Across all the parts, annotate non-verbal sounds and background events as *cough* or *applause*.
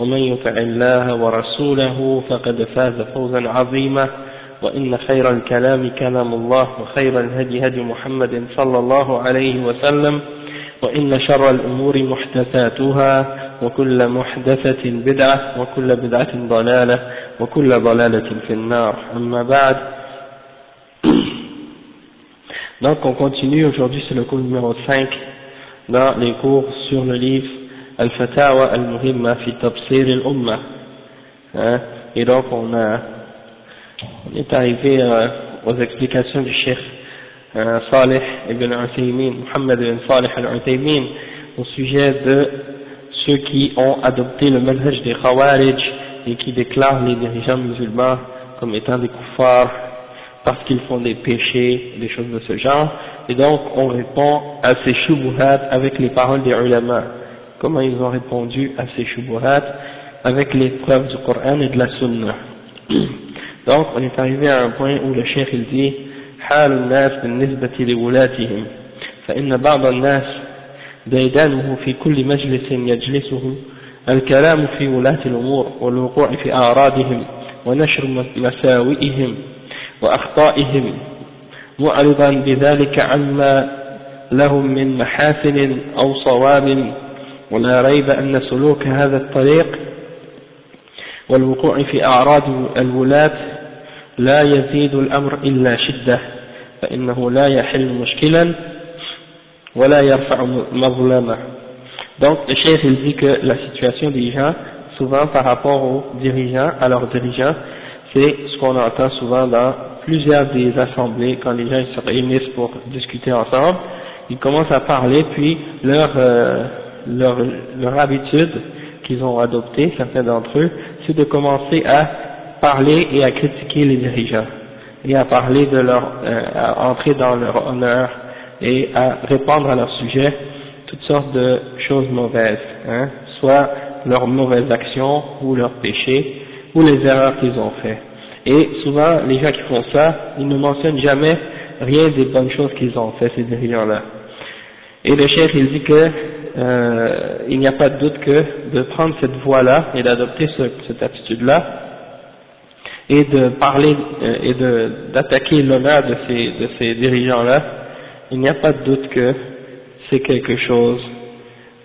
ومن يطع الله ورسوله فقد فاز فوزا عظيما وإن خير الكلام كلام الله وخير الهدي هدي محمد صلى الله عليه وسلم وإن شر الأمور محدثاتها وكل محدثة بدعة وكل بدعة ضلالة وكل ضلالة في النار. أما بعد *coughs* Donc on continue, aujourd'hui c'est le cours numéro 5 dans les cours sur le livre Al-Fatawa Al-Muhimma fi Tafsir Al-Umma. Et donc on, a, on est arrivé euh, aux explications du Cheikh euh, Salih ibn Uthaymin, Muhammad ibn Salih al-Uthaymin, au sujet de ceux qui ont adopté le manhaj des Khawarij et qui déclarent les dirigeants musulmans comme étant des kuffars parce qu'ils font des péchés, des choses de ce genre, et donc on répond à ces shubuhat avec les paroles des ulama. Comment ils ont répondu à ces shubuhat avec les preuves du Coran et de la Sunna. *clears throat* Donc on est arrivé à un point où le cheikh il dit حال الناس بالنسبة لولاتهم فإن بعض الناس ديدانه في كل مجلس يجلسه الكلام في ولاة الأمور والوقوع في أعراضهم ونشر مساوئهم وأخطائهم معرضا بذلك عما لهم من محاسن أو صواب ولا ريب أن سلوك هذا الطريق والوقوع في أعراض الولاة لا يزيد الأمر إلا شدة فإنه لا يحل مشكلا ولا يرفع مظلمة Donc le chef il dit que la situation des gens, souvent par rapport aux dirigeants, à leurs dirigeants, c'est ce qu'on entend souvent dans plusieurs des assemblées, quand les gens se réunissent pour discuter ensemble, ils commencent à parler, puis leur, euh, leur, leur habitude qu'ils ont adoptée, certains d'entre eux, c'est de commencer à parler et à critiquer les dirigeants, et à parler de leur, euh, à entrer dans leur honneur, et à répondre à leur sujet toutes sortes de choses mauvaises, hein, soit leurs mauvaises actions, ou leurs péchés, ou les erreurs qu'ils ont faites. Et souvent, les gens qui font ça, ils ne mentionnent jamais rien des bonnes choses qu'ils ont fait, ces dirigeants-là. Et le chef, il dit que euh, il n'y a pas de doute que de prendre cette voie-là et d'adopter ce, cette attitude-là et de parler euh, et d'attaquer l'honneur de ces dirigeants-là, il n'y a pas de doute que c'est quelque chose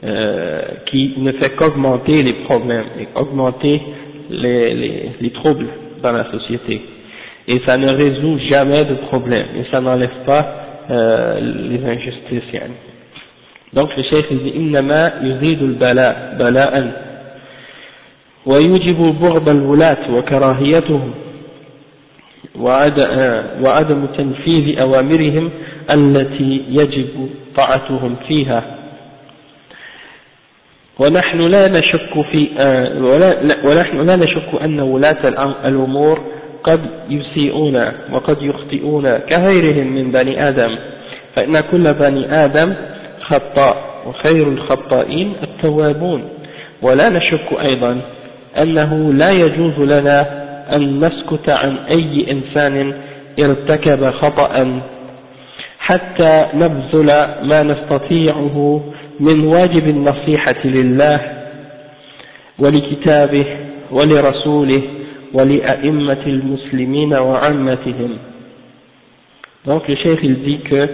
euh, qui ne fait qu'augmenter les problèmes et augmenter les, les, les troubles dans la société. Et ça ne résout jamais de problème, et ça n'enlève pas les injustices. Donc le cheikh dit إنما يزيد البلاء بلاء ويوجب بغض الولاة وكراهيتهم وعدم تنفيذ أوامرهم التي يجب طاعتهم فيها. ونحن لا نشك في ونحن لا نشك أن ولاة الأمور قد يسيئون وقد يخطئون كغيرهم من بني آدم. فإن كل بني آدم خطاء وخير الخطائين التوابون. ولا نشك أيضا أنه لا يجوز لنا أن نسكت عن أي إنسان ارتكب خطأ حتى نبذل ما نستطيعه من واجب النصيحة لله ولكتابه ولرسوله ولأئمة المسلمين وعامتهم. Donc le cheikh il dit que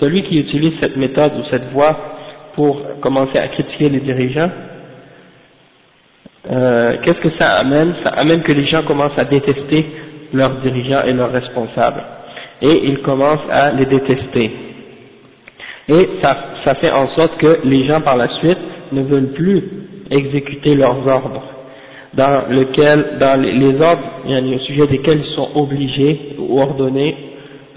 celui qui utilise cette méthode ou cette voie pour commencer à critiquer les dirigeants, euh, qu'est-ce que ça amène? Ça amène que les gens commencent à détester leurs dirigeants et leurs responsables. Et ils commencent à les détester. Et ça, ça fait en sorte que les gens par la suite ne veulent plus exécuter leurs ordres, dans, lequel, dans les, ordres il au sujet desquels ils sont obligés ou ordonnés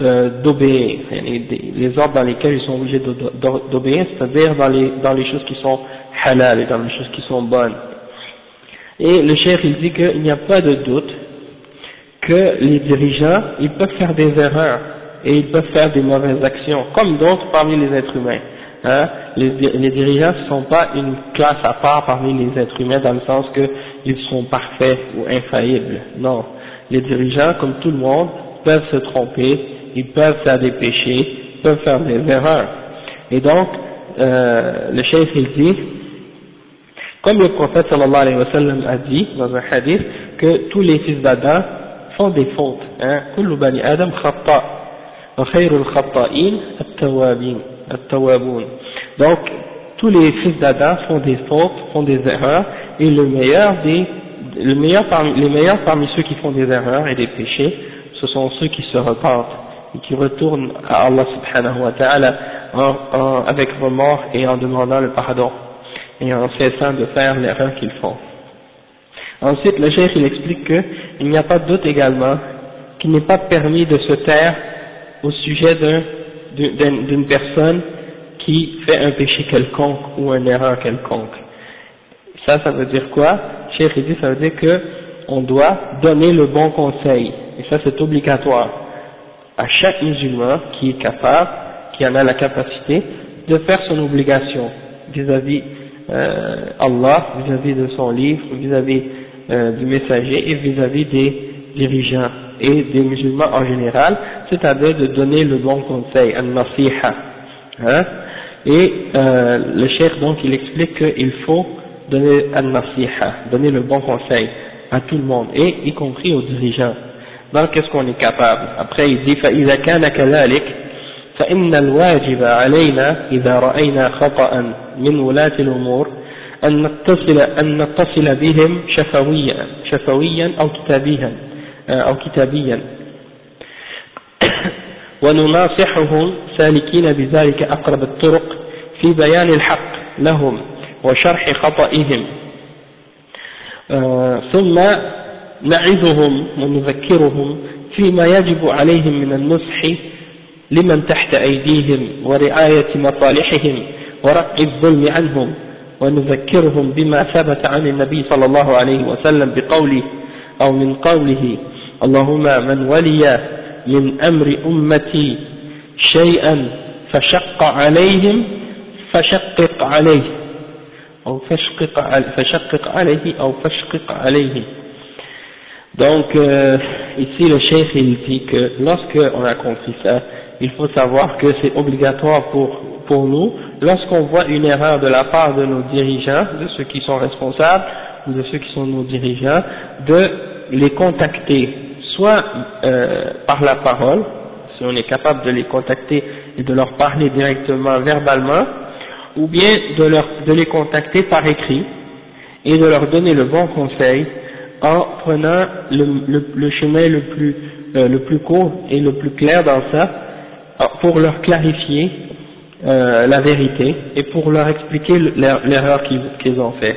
d'obéir, les ordres dans lesquels ils sont obligés d'obéir, c'est-à-dire dans les, dans les choses qui sont halal et dans les choses qui sont bonnes. Et le chef il dit qu'il n'y a pas de doute que les dirigeants, ils peuvent faire des erreurs et ils peuvent faire des mauvaises actions, comme d'autres parmi les êtres humains. Hein. Les, les, dirigeants ne sont pas une classe à part parmi les êtres humains dans le sens qu'ils sont parfaits ou infaillibles. Non. Les dirigeants, comme tout le monde, peuvent se tromper, ils peuvent faire des péchés, peuvent faire des erreurs. Et donc, euh, le chef il dit, comme le prophète sallallahu alayhi wa sallam a dit dans un hadith, que tous les fils d'Adam font des fautes. Hein. Donc, tous les fils d'Adam font des fautes, font des erreurs, et le meilleur des, le meilleur parmi, les meilleurs parmi ceux qui font des erreurs et des péchés, ce sont ceux qui se repentent et qui retournent à Allah subhanahu wa ta'ala avec remords et en demandant le pardon et en cessant de faire l'erreur qu'ils font. Ensuite, le chef il explique qu'il n'y a pas de doute également qu'il n'est pas permis de se taire au sujet d'une personne qui fait un péché quelconque ou une erreur quelconque. Ça, ça veut dire quoi? Cheikh il dit, ça veut dire que on doit donner le bon conseil. Et ça, c'est obligatoire à chaque musulman qui est capable, qui en a la capacité, de faire son obligation vis-à-vis euh, Allah, vis-à-vis de son livre, vis-à-vis euh, du messager et vis-à-vis des dirigeants et des musulmans en général, c'est-à-dire de donner le bon conseil, al-nasiha. Hein et euh, le cheikh donc il explique qu'il faut donner al-nasiha, donner le bon conseil à tout le monde, et y compris aux dirigeants. Donc qu'est-ce qu'on est capable? Après il dit فإذا كان كذلك فإن الواجب علينا إذا رأينا خطأ من ولاة الأمور أن نتصل, أن نتصل بهم شفويا, شفويا أو كتابيا أو كتابيا ونناصحهم سالكين بذلك أقرب الطرق في بيان الحق لهم وشرح خطئهم ثم نعظهم ونذكرهم فيما يجب عليهم من النصح لمن تحت أيديهم ورعاية مصالحهم ورفع الظلم عنهم ونذكرهم بما ثبت عن النبي صلى الله عليه وسلم بقوله أو من قوله اللهم من ولي من أمر أمتي شيئا فشق عليهم فشقق عليه أو فشقق, فشقق عليه أو فشقق عليه Donc euh, ici le chef il dit que lorsque on a compris ça, il faut savoir que c'est obligatoire pour, pour nous, lorsqu'on voit une erreur de la part de nos dirigeants, de ceux qui sont responsables, ou de ceux qui sont nos dirigeants, de les contacter, soit euh, par la parole, si on est capable de les contacter et de leur parler directement verbalement, ou bien de, leur, de les contacter par écrit et de leur donner le bon conseil en prenant le, le, chemin le plus, euh, le plus court et le plus clair dans ça, pour leur clarifier euh, la vérité et pour leur expliquer l'erreur qu'ils ont fait,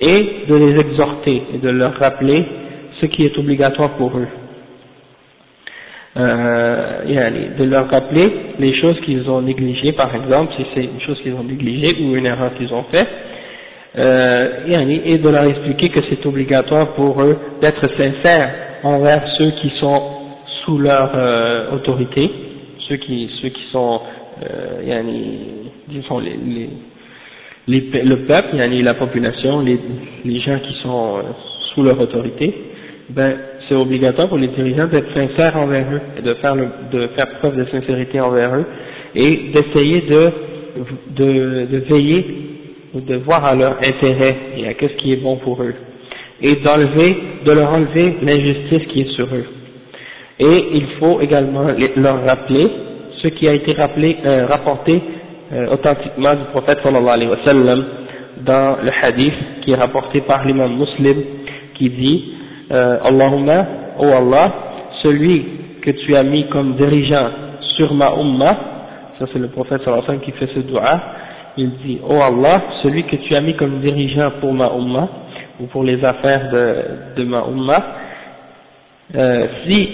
et de les exhorter et de leur rappeler ce qui est obligatoire pour eux. Euh, de leur rappeler les choses qu'ils ont négligées, par exemple, si c'est une chose qu'ils ont négligée ou une erreur qu'ils ont faite, euh, et de leur expliquer que c'est obligatoire pour eux d'être sincères envers ceux qui sont sous leur euh, autorité, ceux qui, ceux qui sont, euh, disons les, les, le peuple, la population, les, les gens qui sont euh, sous leur autorité, ben c'est obligatoire pour les dirigeants d'être sincères envers eux de faire, le, de faire preuve de sincérité envers eux et d'essayer de, de, de veiller de voir à leur intérêt et à ce qui est bon pour eux, et d'enlever, de leur enlever l'injustice qui est sur eux. Et il faut également leur rappeler ce qui a été euh, rapporté euh, authentiquement du prophète sallallahu alayhi wa sallam dans le hadith qui est rapporté par l'imam muslim qui dit euh, Allahumma, oh Allah, celui que tu as mis comme dirigeant sur ma umma, ça c'est le prophète sallallahu qui fait ce dua, il dit Oh Allah, celui que tu as mis comme dirigeant pour ma umma, ou pour les affaires de, de ma umma, euh, si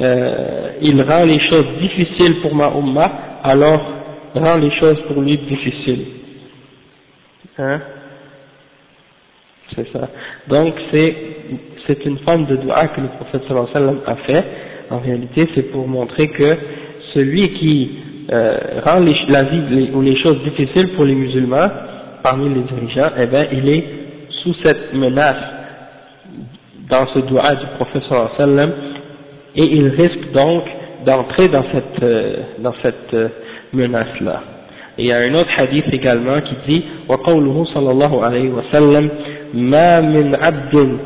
euh, il rend les choses difficiles pour ma umma, alors rend les choses pour lui difficiles. Hein? C'est ça. Donc c'est c'est une forme de dua que le prophète sallallahu alayhi wa sallam a fait. En réalité, c'est pour montrer que celui qui euh, rend les, la vie ou les choses difficiles pour les musulmans parmi les dirigeants, eh bien, il est sous cette menace dans ce dua du prophète sallallahu alayhi wa sallam et il risque donc d'entrer dans cette, euh, dans cette euh, menace-là. Il y a un autre hadith également qui dit وقوله صلى الله عليه وسلم ما من عبد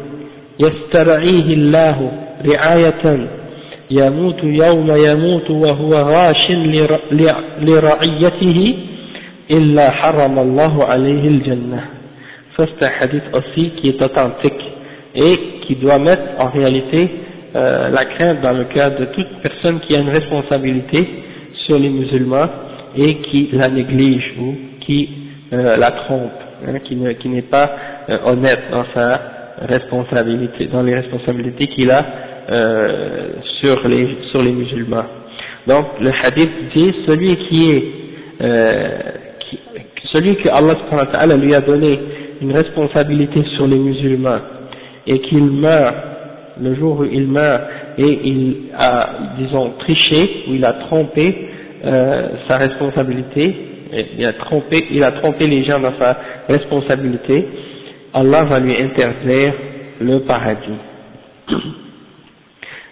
يسترعيه الله رعاية يموت يوم يموت وهو غاش لرعيته إلا حرم الله عليه الجنة ça c'est un hadith aussi qui est authentique et qui doit mettre en réalité euh, la crainte dans le cœur de toute personne qui a une responsabilité sur les musulmans et qui la néglige ou qui euh, la trompe, hein, qui n'est qui pas euh, honnête dans sa responsabilité, dans les responsabilités qu'il a euh, sur les sur les musulmans. Donc le hadith dit celui qui est euh, celui que Allah lui a donné une responsabilité sur les musulmans et qu'il meurt le jour où il meurt et il a, disons, triché, ou il a trompé euh, sa responsabilité, il a trompé, il a trompé les gens dans sa responsabilité, Allah va lui interdire le paradis.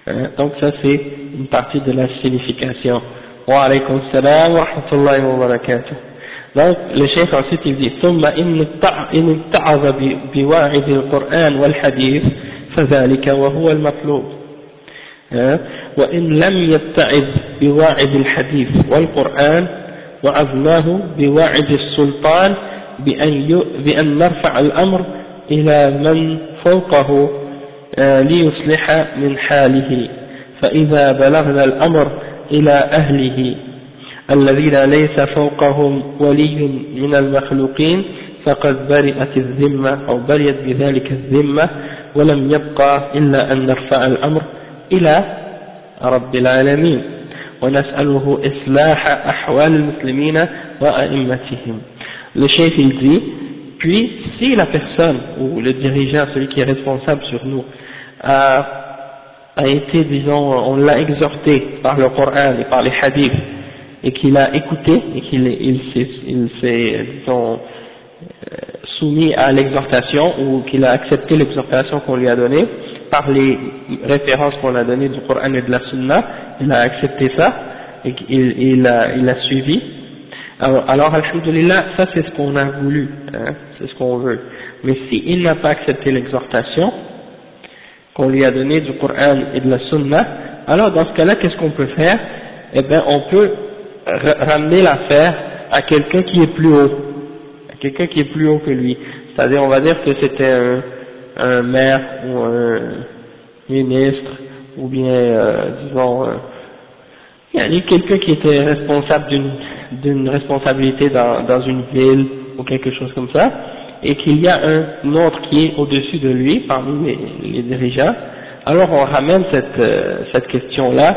Euh, donc ça c'est une partie de la signification. Wa alaykum salam wa rahmatullahi wa barakatuh. Donc le chef ensuite il dit ثم إن اتعظ بواعظ القرآن والحديث فذلك وهو المطلوب وإن لم يتعظ بواعظ الحديث والقرآن وعظناه بواعظ السلطان بأن, بأن نرفع الأمر إلى من فوقه ليصلح من حاله. فإذا بلغنا الأمر إلى أهله الذين ليس فوقهم ولي من المخلوقين فقد برئت الذمة أو برئت بذلك الذمة ولم يبقى إلا أن نرفع الأمر إلى رب العالمين. ونسأله إصلاح أحوال المسلمين وأئمتهم. Il dit, puis si la personne ou le dirigeant, celui qui est responsable sur nous, a, a été, disons, on l'a exhorté par le Coran et par les hadiths, et qu'il a écouté et qu'il il, s'est, disons, euh, soumis à l'exhortation ou qu'il a accepté l'exhortation qu'on lui a donnée par les références qu'on a données du Coran et de la Sunna, il a accepté ça et il, il, a, il a suivi. Alors, alors alhamdulillah, ça c'est ce qu'on a voulu, hein, c'est ce qu'on veut. Mais s'il n'a pas accepté l'exhortation qu'on lui a donnée du Coran et de la Sunna, alors dans ce cas-là, qu'est-ce qu'on peut faire? Eh bien, on peut ramener l'affaire à quelqu'un qui est plus haut, à quelqu'un qui est plus haut que lui. C'est-à-dire, on va dire que c'était un, un, maire ou un ministre, ou bien, euh, disons, euh, il y a quelqu'un qui était responsable d'une responsabilité dans, dans une ville ou quelque chose comme ça, et qu'il y a un autre qui est au-dessus de lui parmi les, dirigeants, alors on ramène cette, euh, cette question-là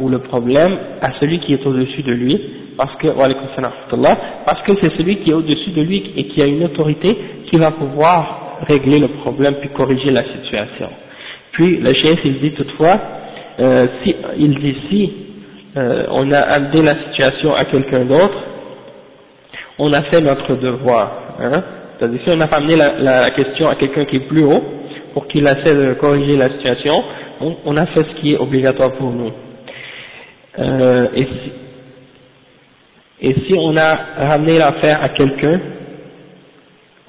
ou le problème à celui qui est au-dessus de lui, parce que, parce que c'est celui qui est au-dessus de lui et qui a une autorité qui va pouvoir régler le problème puis corriger la situation. Puis le chef il dit toutefois, euh, si, il dit si euh, on a amené la situation à quelqu'un d'autre, on a fait notre devoir. Hein C'est-à-dire si on a amené la, question à quelqu'un qui est plus haut pour qu'il essaie de corriger la situation, on, a fait ce qui est obligatoire pour nous. Euh, et, si, on a ramené l'affaire à quelqu'un,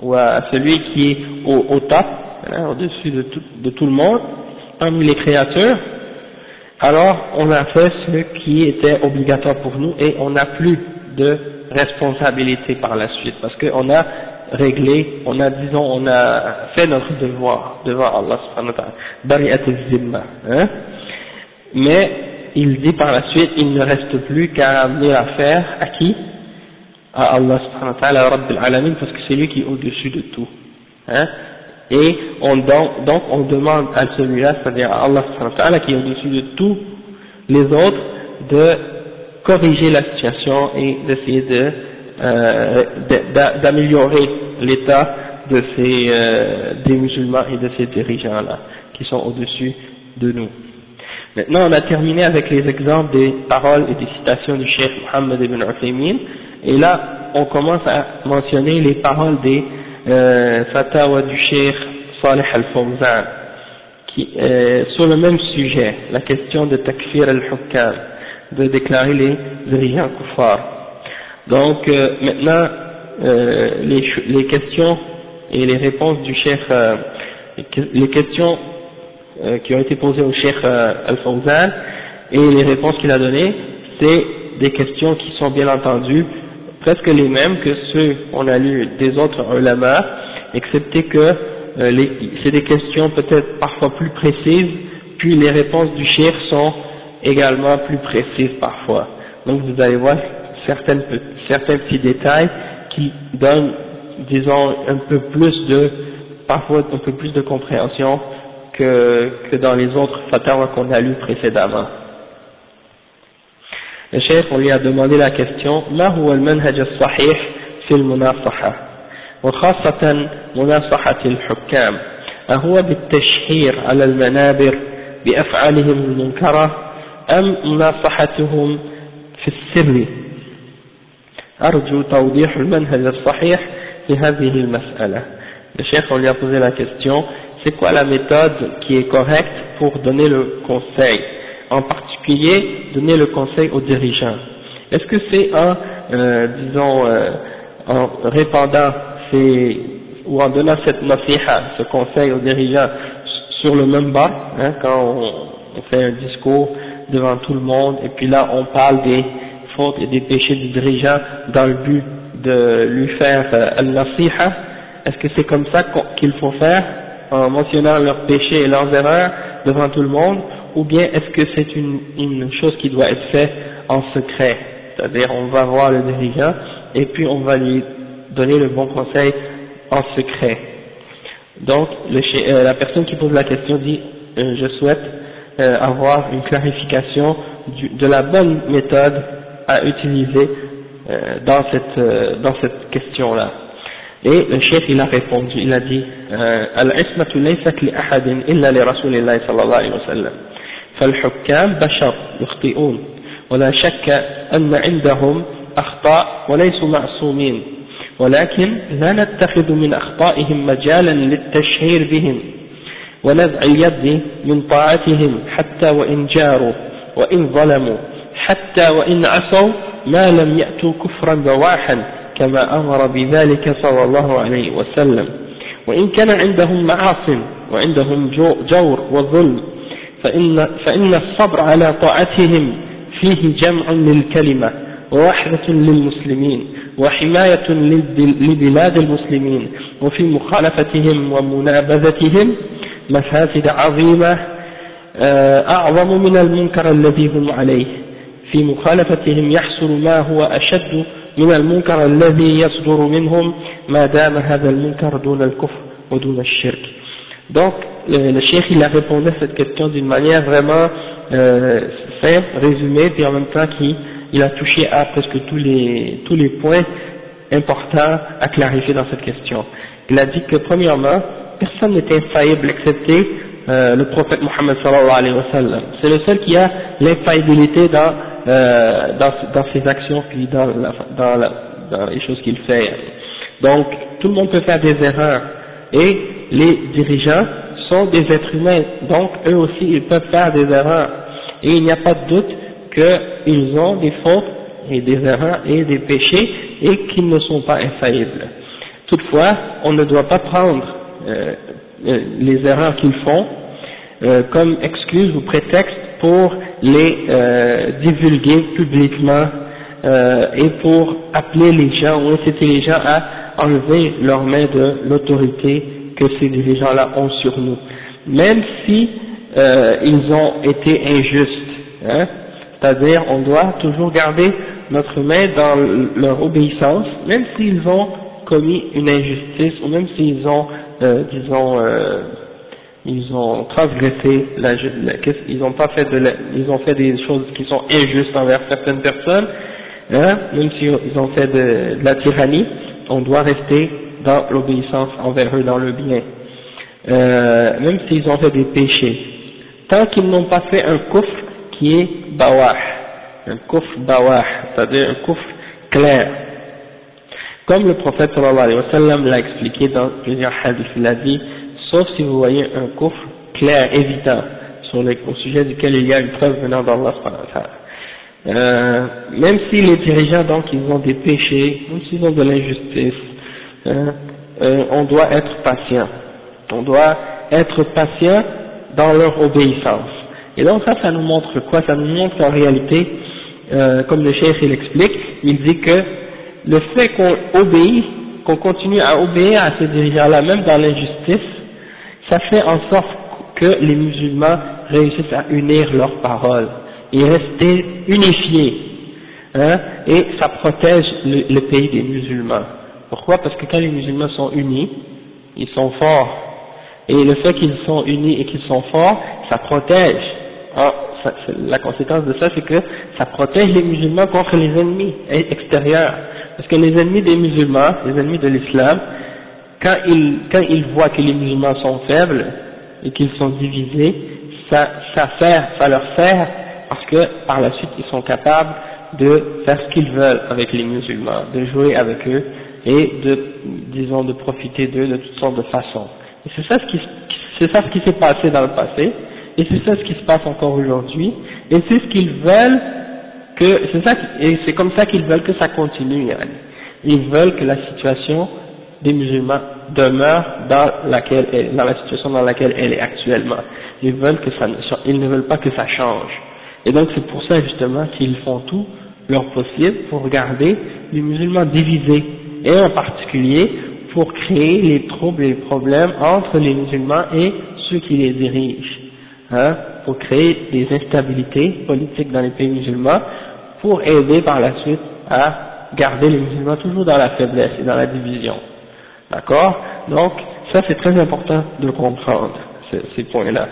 ou à celui qui est au, top, hein, au-dessus de tout, de tout le monde, parmi les créatures, alors on a fait ce qui était obligatoire pour nous et on n'a plus de responsabilité par la suite, parce qu'on a réglé, on a, disons, on a fait notre devoir devant Allah subhanahu wa ta'ala, hein, mais il dit par la suite, il ne reste plus qu'à amener l'affaire à qui? À Allah subhanahu wa ta'ala, Rabbil Alamin, parce que c'est lui qui est au-dessus de tout. Hein. Et on, donc, donc on demande à celui-là, c'est-à-dire à Allah subhanahu wa ta'ala, qui est au-dessus de tous les autres, de corriger la situation et d'essayer de euh, d'améliorer l'état de ces euh, des musulmans et de ces dirigeants là qui sont au-dessus de nous. Maintenant, on a terminé avec les exemples des paroles et des citations du Cheikh Mohammed ibn Uthaymin, et là, on commence à mentionner les paroles des euh, fatawa du Cheikh Salih al-Fawzan, euh, sur le même sujet, la question de takfir al-hukam, de déclarer les dirigeants kuffar. Donc euh, maintenant, euh, les, les, questions et les réponses du chef, euh, les questions qui ont été posées au chef Al-Fawzan et les réponses qu'il a données, c'est des questions qui sont bien entendu presque les mêmes que ceux qu'on a lus des autres ulama, excepté que c'est des questions peut-être parfois plus précises, puis les réponses du chef sont également plus précises parfois. Donc vous allez voir certaines, certains petits détails qui donnent, disons, un peu plus de, parfois un peu plus de compréhension que, que dans les autres fatwas qu'on a lus précédemment. Le chef, on lui a demandé la question, ما هو المنهج الصحيح في المناصحة وخاصة مناصحة الحكام أهو بالتشهير على المنابر بأفعالهم المنكرة أم مناصحتهم في السر أرجو توضيح المنهج الصحيح في هذه المسألة Le chef, on lui a posé la question, c'est quoi la méthode qui est correcte pour donner le conseil En particulier, donner le conseil aux dirigeants. Est-ce que c'est en, euh, disons, euh, en répandant ces, ou en donnant cette nasiha, ce conseil aux dirigeants sur le même bas, hein, quand on, on fait un discours devant tout le monde, et puis là on parle des fautes et des péchés du dirigeant dans le but de lui faire euh, al-nasiha, est-ce que c'est comme ça qu'il faut faire en mentionnant leurs péchés et leurs erreurs devant tout le monde? Ou bien est-ce que c'est une, chose qui doit être faite en secret? C'est-à-dire on va voir le dirigeant et puis on va lui donner le bon conseil en secret. Donc euh, la personne qui pose la question dit euh, je souhaite avoir une clarification de la bonne méthode à utiliser euh, dans cette euh, dans cette question là et le chef il a répondu il a dit العصمة ليست لأحد إلا لرسول الله صلى الله عليه وسلم فالحكام بشر يخطئون ولا شك أن عندهم أخطاء وليسوا معصومين ولكن لا نتخذ من أخطائهم مجالا للتشهير بهم ونزع اليد من طاعتهم حتى وإن جاروا وإن ظلموا حتى وإن عصوا ما لم يأتوا كفرا بواحا كما أمر بذلك صلى الله عليه وسلم. وإن كان عندهم معاص وعندهم جور وظلم فإن, فإن الصبر على طاعتهم فيه جمع للكلمة ووحدة للمسلمين وحماية لبلاد المسلمين وفي مخالفتهم ومنابذتهم مفاسد عظيمة آه، أعظم من المنكر الذي هم عليه. في مخالفتهم يحصل ما هو أشد من المنكر الذي يصدر منهم ما دام هذا المنكر دون الكفر ودون الشرك donc le, le cheikh il a répondu à cette question d'une manière vraiment euh, simple, résumée, puis en même temps qu'il il a touché à presque tous les, tous les points importants à clarifier dans cette question. Il a dit que premièrement, personne n'est infaillible excepté euh, le prophète Mohammed sallallahu alayhi wa sallam. C'est le seul qui a l'infaillibilité dans euh, dans, dans, ses actions puis dans, la, dans, la, dans les choses qu'il fait. Donc tout le monde peut faire des erreurs et les dirigeants sont des êtres humains, donc eux aussi ils peuvent faire des erreurs et il n'y a pas de doute qu'ils ont des fautes et des erreurs et des péchés et qu'ils ne sont pas infaillibles. Toutefois, on ne doit pas prendre euh, euh les erreurs qu'ils font euh, comme excuse ou prétexte pour les euh, divulguer publiquement euh, et pour appeler les gens ou inciter les gens à enlever leurs mains de l'autorité que ces dirigeants-là ont sur nous, même si euh, ils ont été injustes. Hein, C'est-à-dire, on doit toujours garder notre main dans leur obéissance, même s'ils ont commis une injustice ou même s'ils ont, euh, disons, euh, ils ont transgressé la, ils ont pas fait de ils ont fait des choses qui sont injustes envers certaines personnes, hein, même s'ils ont fait de, la tyrannie, on doit rester dans l'obéissance envers eux, dans le bien, euh, même s'ils ont fait des péchés. Tant qu'ils n'ont pas fait un coffre qui est bawah, un coffre bawah, c'est-à-dire un coffre clair. Comme le prophète sallallahu alayhi wa sallam l'a expliqué dans plusieurs hadiths, il a dit, sauf si vous voyez un coffre clair, évident, sur au sujet duquel il y a une preuve venant d'Allah euh, même si les dirigeants donc ils ont des péchés, même s'ils ont de l'injustice, hein, euh, on doit être patient. On doit être patient dans leur obéissance. Et donc ça, ça nous montre quoi? Ça nous montre qu'en réalité, euh, comme le chef il explique, il dit que le fait qu'on obéit, qu'on continue à obéir à ces dirigeants-là, même dans l'injustice, ça fait en sorte que les musulmans réussissent à unir leurs paroles et rester unifiés. Hein, et ça protège le, pays des musulmans. Pourquoi? Parce que quand les musulmans sont unis, ils sont forts. Et le fait qu'ils sont unis et qu'ils sont forts, ça protège. Ah, la conséquence de ça, c'est que ça protège les musulmans contre les ennemis extérieurs. Parce que les ennemis des musulmans, les ennemis de l'islam, quand ils, quand ils voient que les musulmans sont faibles et qu'ils sont divisés, ça, ça, sert, ça leur sert parce que par la suite ils sont capables de faire ce qu'ils veulent avec les musulmans, de jouer avec eux et de, disons, de profiter d'eux de toutes sortes de façons. Et c'est ça ce qui, c'est ça ce qui s'est passé dans le passé, et c'est ça ce qui se passe encore aujourd'hui, et c'est ce qu'ils veulent que, c'est ça, et c'est comme ça qu'ils veulent que ça continue, Ils veulent que la situation des musulmans demeure dans laquelle dans la situation dans laquelle elle est actuellement. Ils veulent que ça, ils ne veulent pas que ça change. Et donc c'est pour ça justement qu'ils font tout leur possible pour garder les musulmans divisés, et en particulier pour créer les troubles et les problèmes entre les musulmans et ceux qui les dirigent, hein, pour créer des instabilités politiques dans les pays musulmans, pour aider par la suite à garder les musulmans toujours dans la faiblesse et dans la division. D'accord? Donc, ça c'est très important de comprendre, ces points-là.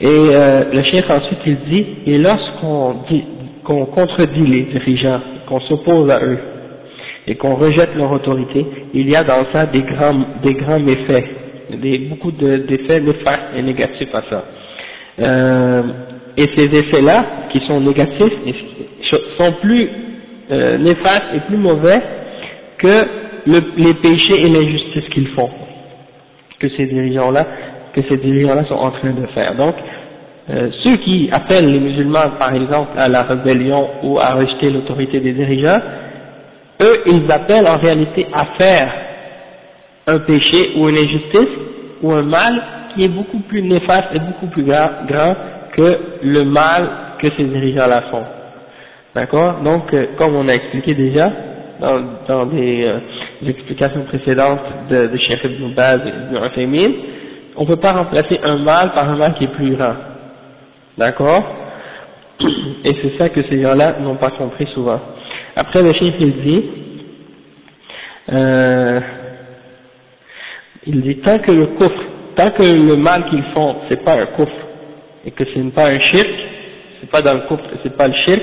Et euh, le chef ensuite il dit, et lorsqu'on qu'on contredit les dirigeants, qu'on s'oppose à eux, et qu'on rejette leur autorité, il y a dans ça des grands, des grands méfaits, des, beaucoup d'effets néfastes et négatifs à ça. Euh, et ces effets-là, qui sont négatifs, sont plus euh, néfastes et plus mauvais que le, les péchés et l'injustice qu'ils font, que ces dirigeants-là, dirigeants-là sont en train de faire. Donc, euh, ceux qui appellent les musulmans, par exemple, à la rébellion ou à rejeter l'autorité des dirigeants, eux, ils appellent en réalité à faire un péché ou une injustice ou un mal qui est beaucoup plus néfaste et beaucoup plus grand que le mal que ces dirigeants-là font. D'accord? Donc, euh, comme on a expliqué déjà dans, dans des, euh, explications précédentes de, de Cheikh Ibn Baz et Ibn Uthaymin, on ne peut pas remplacer un mal par un mal qui est plus grand. D'accord? *clears throat* Et c'est ça que ces gens-là n'ont pas compris souvent. Après, le Cheikh il dit, euh, il dit tant que le coffre, tant que le mal qu'ils font, c'est pas un coffre, et que ce n'est pas un shirk, c'est pas dans le coffre, c'est pas le shirk,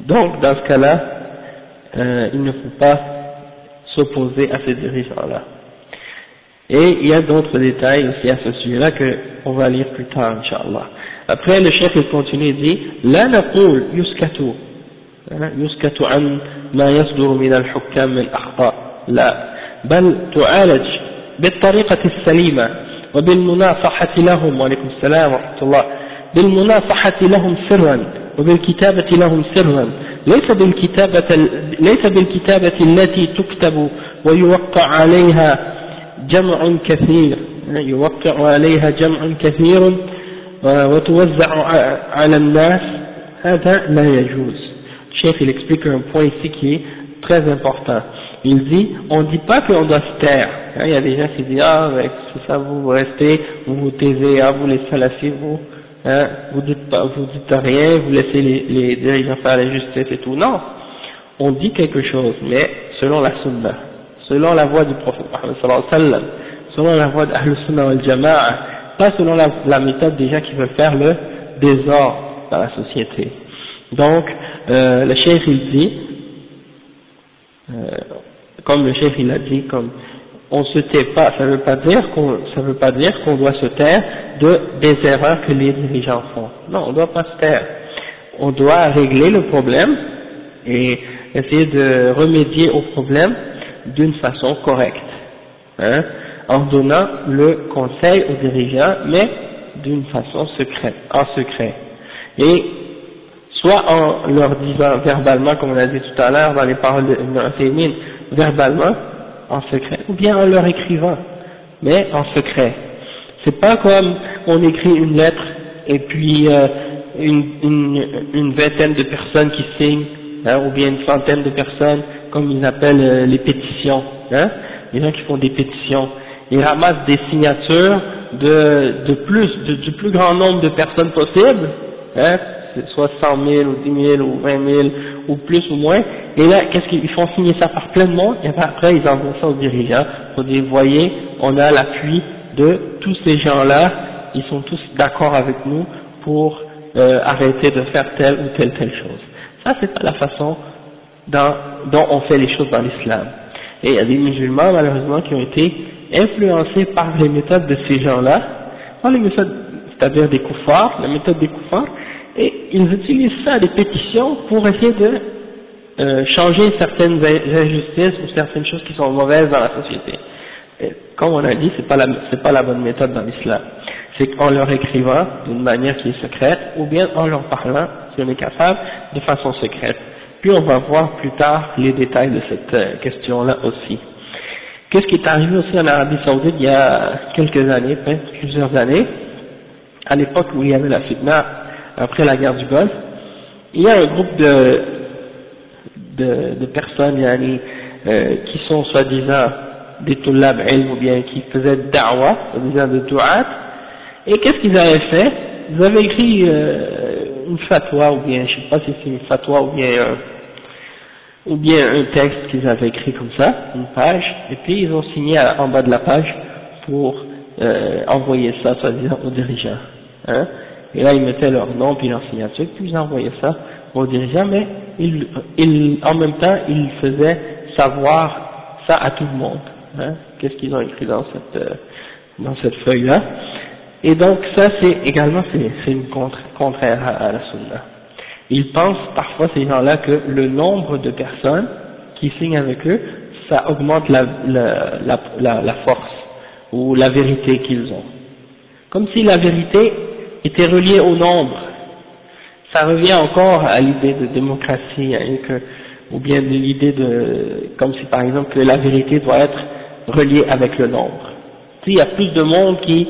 donc, dans ce cas-là, euh, il ne faut pas s'opposer à ces dirigeants-là. Et il y a d'autres détails aussi à ce sujet-là qu'on va lire plus tard, Inch'Allah. Après, le chef il continue et dit, لا نقول يسكت يسكت عن ما يصدر من الحكام من أخطاء لا بل تعالج بالطريقة السليمة وبالمناصحة لهم وعليكم السلام ورحمة الله بالمناصحة لهم سرا وبالكتابة لهم سرا ليس بالكتابة, ليس بالكتابة التي تكتب ويوقع عليها جمع كثير يوقع عليها جمع كثير وتوزع على الناس هذا لا يجوز الشيخ il explique un point ici qui est très important il dit, on ne dit pas qu'on doit se taire. Hein, il y a des gens qui disent, ah, c'est ça, vous restez, vous vous taisez, ah, vous les salafis, vous, hein, vous dites pas, vous dites rien, vous laissez les, dirigeants faire la justice et tout. Non. On dit quelque chose, mais selon la sunna, selon la voix du prophète selon la voix d'Ahl Sunnah wal Jama'a, pas selon la, méthode des gens qui veulent faire le désordre dans la société. Donc, euh, le chef il dit, euh, comme le chef il a dit, comme on se tait pas, ça veut pas dire qu'on, ça veut pas dire qu'on doit se taire de des erreurs que les dirigeants font. Non, on doit pas se taire. On doit régler le problème et essayer de remédier au problème d'une façon correcte, hein, en donnant le conseil aux dirigeants, mais d'une façon secrète, en secret. Et soit en leur disant verbalement, comme on a dit tout à l'heure dans les paroles de Ibn verbalement, en secret, ou bien en leur écrivant, mais en secret. C'est pas comme on écrit une lettre et puis euh, une, une, une, vingtaine de personnes qui signent, hein, ou bien une centaine de personnes, comme ils appellent euh, les pétitions, hein, les gens qui font des pétitions, ils ramassent des signatures de, de plus, du plus grand nombre de personnes possible, hein, soit 100 000 ou 10 000 ou 20 000 ou plus ou moins, et là, qu'est-ce qu'ils font signer ça par plein de monde, et après ils envoient ça aux dirigeants pour dire, voyez, on a l'appui de tous ces gens-là, ils sont tous d'accord avec nous pour euh, arrêter de faire telle ou telle telle chose. Ça, c'est pas la façon dont on fait les choses dans l'islam. Et il y a des musulmans, malheureusement, qui ont été influencés par les méthodes de ces gens-là, par les méthodes, c'est-à-dire des koufars, la méthode des koufars, et ils utilisent ça, des pétitions, pour essayer de euh, changer certaines injustices ou certaines choses qui sont mauvaises dans la société. Et comme on a dit, c'est pas la c'est pas la bonne méthode dans l'islam. C'est en leur écrivant d'une manière qui est secrète, ou bien en leur parlant, si on est capable, de façon secrète. Puis on va voir plus tard les détails de cette euh, question-là aussi. Qu'est-ce qui est arrivé aussi en Arabie Saoudite il y a quelques années, plusieurs années, à l'époque où il y avait la fitna après la guerre du Golfe, il y a un groupe de, de, de personnes yani, euh, qui sont soi-disant des tullab ilm ou bien qui faisaient da'wa, soi-disant des du'at, et qu'est-ce qu'ils avaient fait? Ils avaient écrit euh, une fatwa ou bien, je sais pas si c'est une fatwa ou bien euh, ou bien un texte qu'ils avaient écrit comme ça, une page, et puis ils ont signé en bas de la page pour euh, envoyer ça, soi-disant, aux dirigeants. Hein et là, ils mettaient leur nom puis leur signature, puis ils envoyaient ça aux dirigeants, mais en même temps, ils faisaient savoir ça à tout le monde. Hein, Qu'est-ce qu'ils ont écrit dans cette, euh, dans cette feuille-là. Et donc ça, c'est également, c'est une contre, contraire à, la sunna. Ils pensent parfois, ces gens-là, que le nombre de personnes qui signent avec eux, ça augmente la force ou la vérité qu'ils ont. Comme si la vérité était reliée au nombre. Ça revient encore à l'idée de démocratie, que, ou bien de l'idée de, comme si par exemple que la vérité doit être reliée avec le nombre. S'il y a plus de monde qui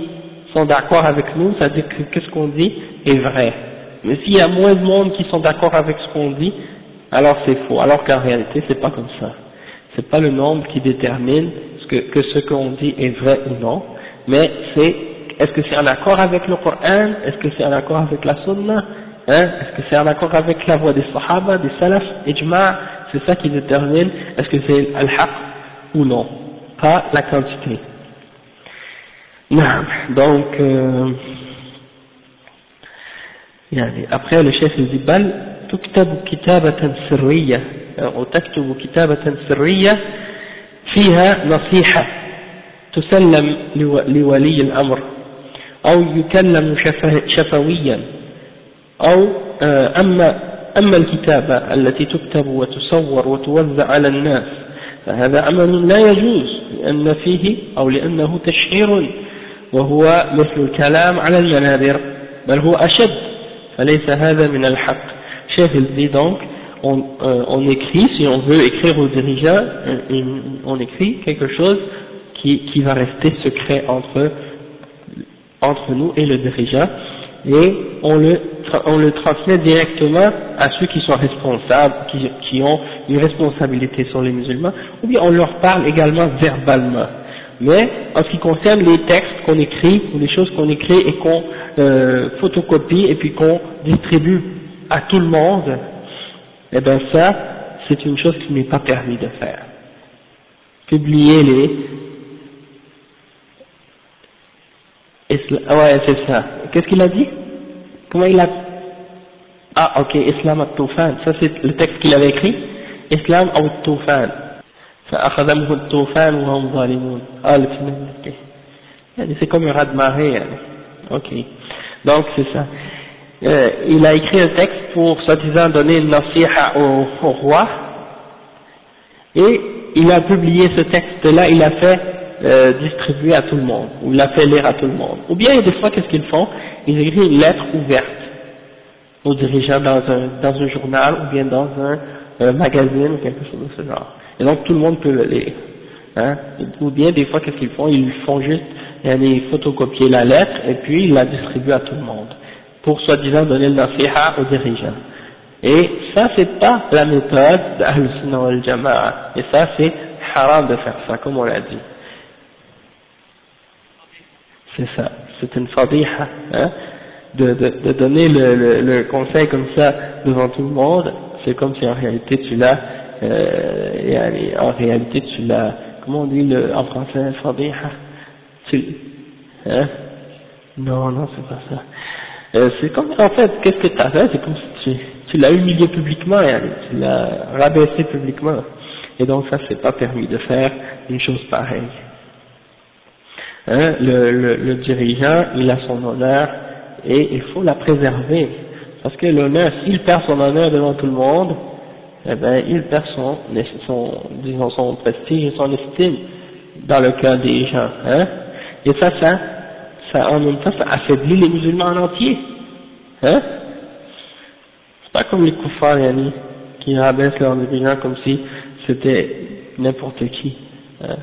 sont d'accord avec nous, ça veut dire que, ce qu'on dit est vrai. Mais s'il y a moins de monde qui sont d'accord avec ce qu'on dit, alors c'est faux. Alors qu'en réalité, c'est pas comme ça. C'est pas le nombre qui détermine ce que, que ce qu'on dit est vrai ou non, mais c'est est-ce que c'est en accord avec le Coran, est-ce que c'est en accord avec la Sunna, hein, est-ce que c'est en accord avec la voix des Sahaba, des Salaf, Ijma, c'est ça qui détermine est-ce que c'est al-haq ou non, pas la quantité. Donc, euh, يعني après le chef il dit بل تكتب كتابة سرية أو تكتب كتابة سرية فيها نصيحة تسلم لولي الأمر أو يكلم شفويا. أو أما أما الكتابة التي تكتب وتصور وتوزع على الناس فهذا عمل لا يجوز لأن فيه أو لأنه تشهير وهو مثل الكلام على المنابر بل هو أشد فليس هذا من الحق. شيخ dit on, euh, on écrit si on veut écrire aux dirigeants on écrit quelque chose qui, qui va rester secret entre entre nous et le dirigeant et on le, on le transmet directement à ceux qui sont responsables, qui, qui ont une responsabilité sur les musulmans, ou bien on leur parle également verbalement. Mais en ce qui concerne les textes qu'on écrit, ou les choses qu'on écrit et qu'on euh, photocopie et puis qu'on distribue à tout le monde, eh bien ça, c'est une chose qui n'est pas permis de faire. Publier les... Ouais, c'est ça. Qu'est-ce qu'il a dit Comment il a... Ah, ok, Islam al-Tufan. Ça, c'est le texte qu'il avait écrit. Islam al-Tufan. فأخذهم الطوفان وهم ظالمون ah le c'est comme un raz de marée ok donc c'est ça euh, il a écrit un texte pour soi-disant donner une nasiha au, au, roi et il a publié ce texte là il a fait euh, distribuer à tout le monde ou il a fait lire à tout le monde ou bien des fois qu'est-ce qu'ils font? Ils écrivent une lettre ouverte aux dirigeants dans un, dans un journal ou bien dans un, un magazine ou quelque chose de ce genre et donc tout le monde peut le lire. Hein. Ou bien des fois qu'est-ce qu'ils font? Ils font juste ils photocopier la lettre et puis ils la distribuent à tout le monde pour soi-disant donner le nasiha aux dirigeants. Et ça c'est pas la méthode d'Ahl-Sunnah wal-Jama'a. Et ça c'est haram de faire ça comme on l'a dit. C'est ça, c'est une fadiha, hein, de, de, de donner le, le, le, conseil comme ça devant tout le monde, c'est comme si en réalité tu l'as euh, en réalité tu l'as, comment on dit le, en français, fadiha? Tu, hein? Non, non, c'est pas ça. Euh, c'est comme, en fait, qu'est-ce que tu as fait? C'est comme si tu, tu l'as humilié publiquement, tu l'as rabaissé publiquement. Et donc ça, c'est pas permis de faire une chose pareille. Hein, le, le, le dirigeant, il a son honneur et il faut la préserver. Parce que l'honneur, s'il perd son honneur devant tout le monde, eh ben, il perd son, son, disons, son prestige et son estime dans le cœur des gens. Hein? Et ça, ça, ça, en même temps, ça affaiblit les musulmans en entier. Hein? C'est pas comme les koufars, Yanni, qui rabaissent leurs dirigeants comme si c'était n'importe qui. Hein?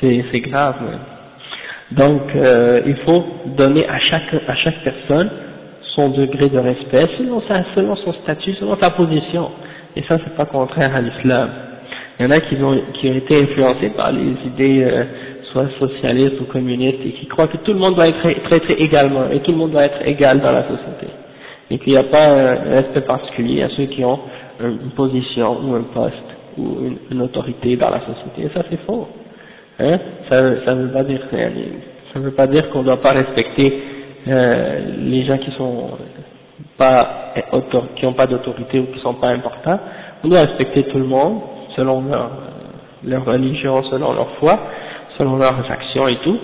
C'est grave. Donc, euh, il faut donner à chaque, à chaque personne son degré de respect selon, sa, selon son statut, selon sa position. Et ça, c'est pas contraire à l'islam. Il y en a qui ont, qui ont été influencés par les idées euh, soit socialistes ou communistes et qui croient que tout le monde doit être traité également et tout le monde doit être égal dans la société. Et qu'il n'y a pas un respect particulier à ceux qui ont une position ou un poste ou une, autorité dans la société. Et ça, c'est faux. Hein? Ça ne veut pas dire, ça veut pas dire qu'on ne doit pas respecter euh, les gens qui sont pas qui n'ont pas d'autorité ou qui sont pas importants, on doit respecter tout le monde selon leur, leur religion, selon leur foi, selon leurs actions et tout,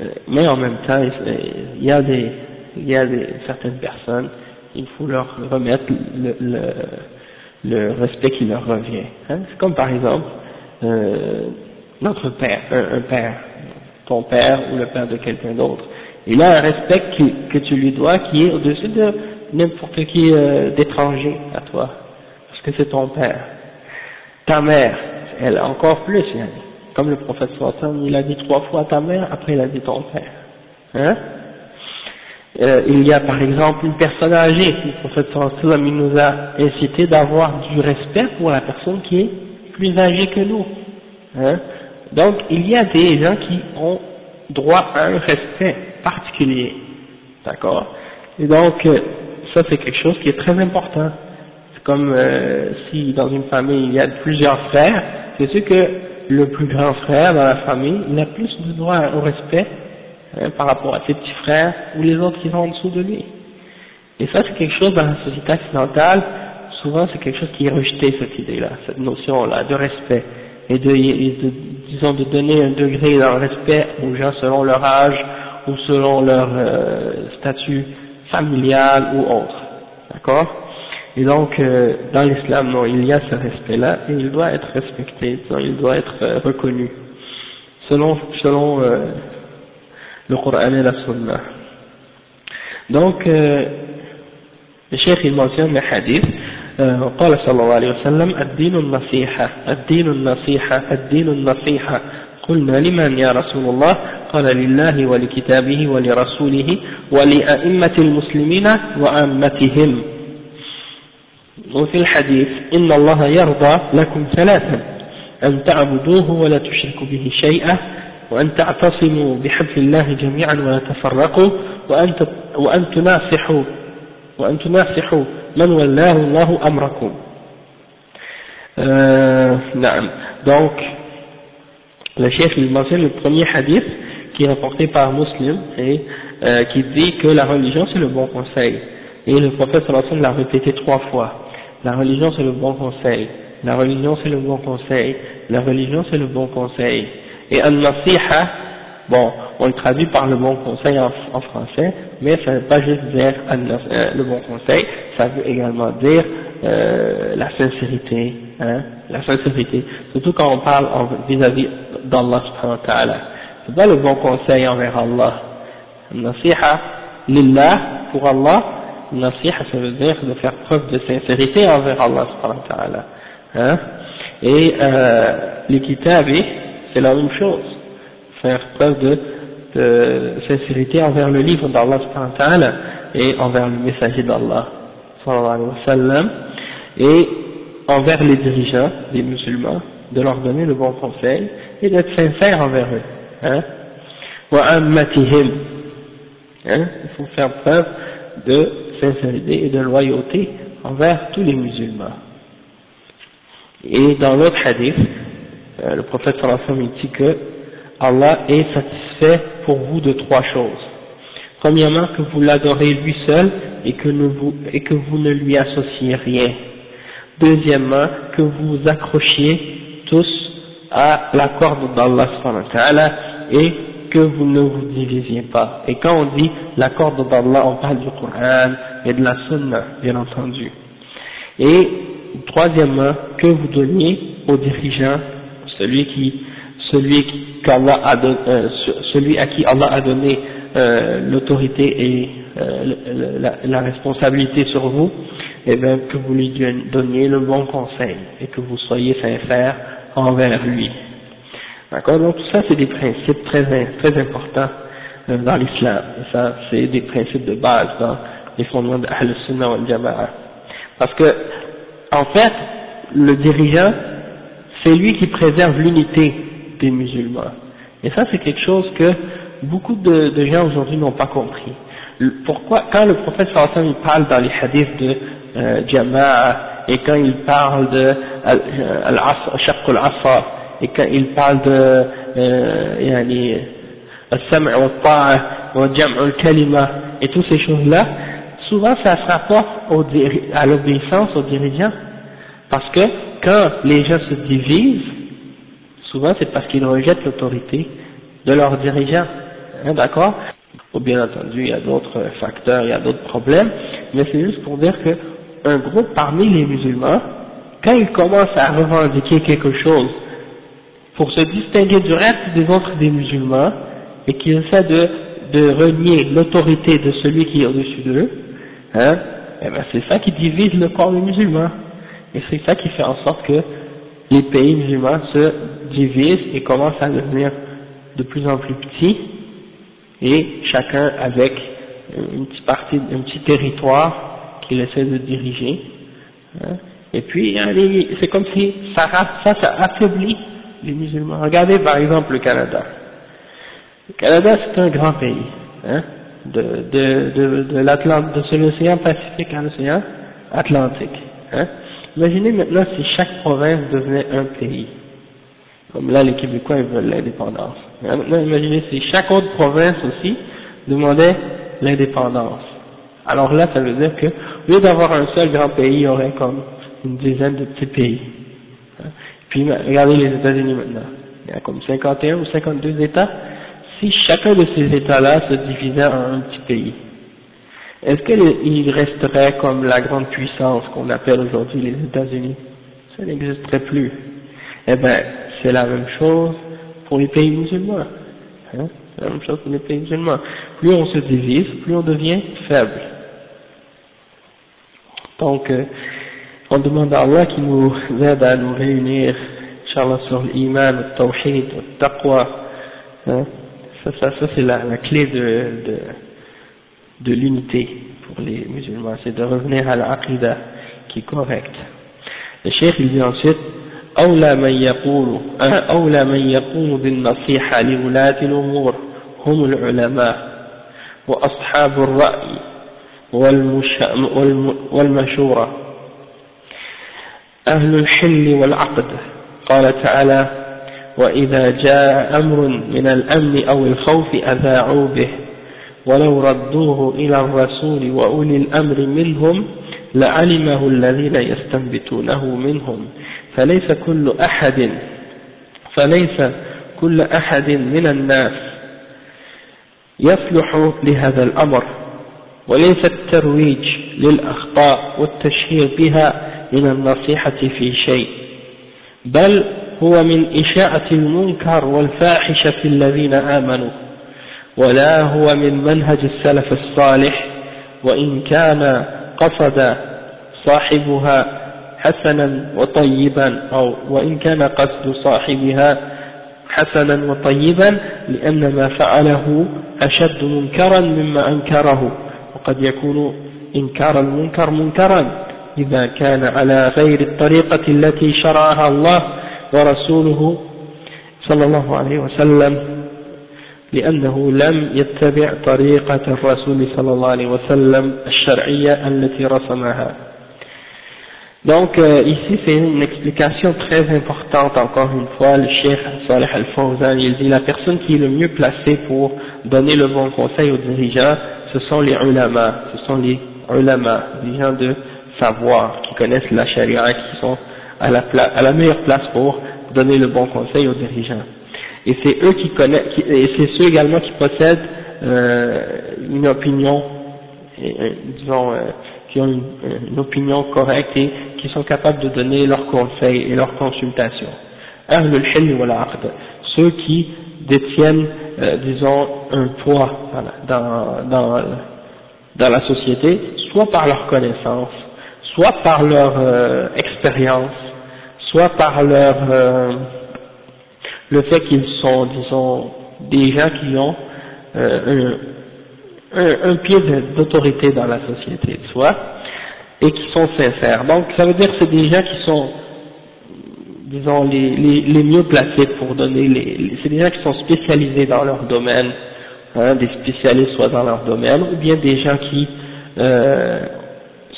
euh, mais en même temps il y a des il y a des, certaines personnes, il faut leur remettre le, le respect qui leur revient. Hein. C'est comme par exemple euh, notre père, un, un père, ton père ou le père de quelqu'un d'autre il a un respect que tu lui dois qui est au-dessus de n'importe qui euh, d'étranger à toi, parce que c'est ton père. Ta mère, elle a encore plus, comme le prophète sallam, il a dit trois fois ta mère, après il a dit ton père. Hein euh, il y a par exemple une personne âgée, le prophète sallam, il nous a incité d'avoir du respect pour la personne qui est plus âgée que nous. Hein Donc il y a des gens qui ont droit à un respect particulier. D'accord Et donc, euh, ça c'est quelque chose qui est très important. C'est comme euh, si dans une famille il y a plusieurs frères, c'est sûr que le plus grand frère dans la famille, il a plus de droit au respect hein, par rapport à ses petits frères ou les autres qui sont en dessous de lui. Et ça c'est quelque chose dans la société occidentale, souvent c'est quelque chose qui est rejeté cette idée-là, cette notion-là de respect et de, disons de donner un degré de respect aux gens selon leur âge ou selon leur euh, statut familial ou autre. D'accord? Et donc, euh, dans l'islam, non, il y a ce respect-là et il doit être respecté, il doit être euh, reconnu, selon, selon le Coran et la Sunna. Donc, le cheikh il mentionne le hadith, قال صلى الله عليه وسلم الدين النصيحة الدين النصيحة الدين النصيحة. قلنا لمن يا رسول الله؟ قال لله ولكتابه ولرسوله ولأئمة المسلمين وأمتهم وفي الحديث إن الله يرضى لكم ثلاثا أن تعبدوه ولا تشركوا به شيئا وأن تعتصموا بحبل الله جميعا ولا تفرقوا وأن, وأن تناصحوا وأن تناصحوا من ولاه الله أمركم euh, donc le chef il mentionne le premier hadith qui est rapporté par Muslim et euh, qui dit que la religion c'est le bon conseil et le prophète sallallahu l'a répété trois fois la religion c'est le bon conseil la religion c'est le bon conseil la religion c'est le bon conseil et an-nasiha, bon, on le traduit par le bon conseil en, français, mais ça ne veut pas juste dire euh, le bon conseil, ça veut également dire euh, la sincérité, hein, la sincérité, surtout quand on parle vis-à-vis d'Allah subhanahu wa ta'ala. C'est pas le bon conseil envers Allah. Nasiha lillah, pour Allah, nasiha ça veut dire de faire preuve de sincérité envers Allah subhanahu wa ta'ala. Hein, et euh, les c'est la même chose. Faire preuve de, sincérité envers le livre d'Allah et envers le messager d'Allah et envers les dirigeants des musulmans, de leur donner le bon conseil et d'être sincère envers eux. Hein. hein. Il faut faire preuve de sincérité et de loyauté envers tous les musulmans. Et dans l'autre hadith, euh, le prophète sallallahu dit que Allah est satisfait pour vous de trois choses. Premièrement, que vous l'adorez lui seul et que, vous, ne lui associez rien. Deuxièmement, que vous vous accrochiez tous à la corde d'Allah et que vous ne vous divisiez pas. Et quand on dit la corde d'Allah, on parle du Coran et de la Sunna, bien entendu. Et troisièmement, que vous donniez aux dirigeants celui qui euh, celui à qui Allah a donné euh, l'autorité et euh, la, responsabilité sur vous, et eh bien que vous lui donniez le bon conseil et que vous soyez sincère envers lui. D'accord? Donc tout ça c'est des principes très très importants dans l'islam. Ça c'est des principes de base dans les fondements de Ahl-Sunnah wal Jama'a. Parce que en fait le dirigeant c'est lui qui préserve l'unité des musulmans. Et ça, c'est quelque chose que beaucoup de, gens aujourd'hui n'ont pas compris. Pourquoi, quand le prophète sallallahu il parle dans les hadiths de euh, Jama'a, et quand il parle de Shaq al-Asr, et quand il parle de euh, al-Sam' al-Jam' al-Kalima, et toutes ces choses-là, souvent ça se rapporte à l'obéissance aux dirigeants, parce que quand les gens se divisent, souvent c'est parce qu'ils rejettent l'autorité de leurs dirigeants, hein, d'accord? Ou bien entendu, il y a d'autres facteurs, il y a d'autres problèmes, mais c'est juste pour dire que un groupe parmi les musulmans, quand ils commencent à revendiquer quelque chose pour se distinguer du reste des autres des musulmans, et qu'ils essaient de, de renier l'autorité de celui qui est au-dessus d'eux, hein, eh ben c'est ça qui divise le corps des musulmans. Et c'est ça qui fait en sorte que les pays musulmans se divisent et commencent à devenir de plus en plus petits, et chacun avec une petite partie, un petit territoire qu'il essaie de diriger. Hein. Et puis, c'est comme si ça, ça, affaiblit les musulmans. Regardez par exemple le Canada. Le Canada, c'est un grand pays, hein, de, de, de, de l'océan Pacifique à l'océan Atlantique. Hein. Imaginez maintenant si chaque province devenait un pays. Comme là, les Québécois, ils veulent l'indépendance. Maintenant, imaginez si chaque autre province aussi demandait l'indépendance. Alors là, ça veut dire que, au lieu d'avoir un seul grand pays, il y aurait comme une dizaine de petits pays. Hein? Puis, regardez les États-Unis maintenant. Il y a comme 51 ou 52 États. Si chacun de ces États-là se divisait en un petit pays, est-ce qu'il resterait comme la grande puissance qu'on appelle aujourd'hui les États-Unis? Ça n'existerait plus. Eh bien, c'est la même chose pour les pays musulmans. Hein? C'est la même chose pour les pays musulmans. Plus on se divise, plus on devient faible. Donc, euh, on demande à Allah qui nous aide à nous réunir, Inch'Allah, sur l'iman, le tawhid, le taqwa, hein, Ça, ça, ça c'est la, la, clé de, de, de l'unité pour les musulmans, c'est de revenir à l'aqida qui est correcte. Le cheikh il dit ensuite أولى من يقول أولى من يقوم بالنصيحة لولاة الأمور هم العلماء وأصحاب الرأي والمشورة أهل الحل والعقد قال تعالى وإذا جاء أمر من الأمن أو الخوف أذاعوا به ولو ردوه إلى الرسول وأولي الأمر منهم لعلمه الذين يستنبتونه منهم. فليس كل أحد فليس كل أحد من الناس يصلح لهذا الأمر وليس الترويج للأخطاء والتشهير بها من النصيحة في شيء بل هو من إشاعة المنكر والفاحشة الذين آمنوا. ولا هو من منهج السلف الصالح وإن كان قصد صاحبها حسنا وطيبا أو وإن كان قصد صاحبها حسنا وطيبا لأن ما فعله أشد منكرا مما أنكره وقد يكون إنكار المنكر منكرا إذا كان على غير الطريقة التي شرعها الله ورسوله صلى الله عليه وسلم. لأنه لم يتبع طريقة الرسول صلى الله عليه وسلم الشرعية التي رسمها Donc euh, ici c'est une explication très importante encore une fois, le Cheikh Saleh Al-Fawzan, il dit la personne qui est le mieux placée pour donner le bon conseil aux dirigeants, ce sont les ulama, ce sont les ulama, les gens de savoir, qui connaissent la charia, qui sont à la, à la meilleure place pour donner le bon conseil aux dirigeants. Et c'est eux qui connaissent, et c'est ceux également qui possèdent euh, une opinion, disons, euh, qui ont une, opinion correcte et qui sont capables de donner leurs conseils et leurs consultations. Ceux qui détiennent, euh, disons, un poids dans, dans, dans la société, soit par leur connaissance, soit par leur euh, expérience, soit par leur euh, le fait qu'ils sont, disons, des gens qui ont euh, un, pied d'autorité dans la société, soit, et qui sont sincères. Donc, ça veut dire que c'est des gens qui sont, disons, les, les, les mieux placés pour donner les, c'est des gens qui sont spécialisés dans leur domaine, hein, des spécialistes soit dans leur domaine, ou bien des gens qui euh,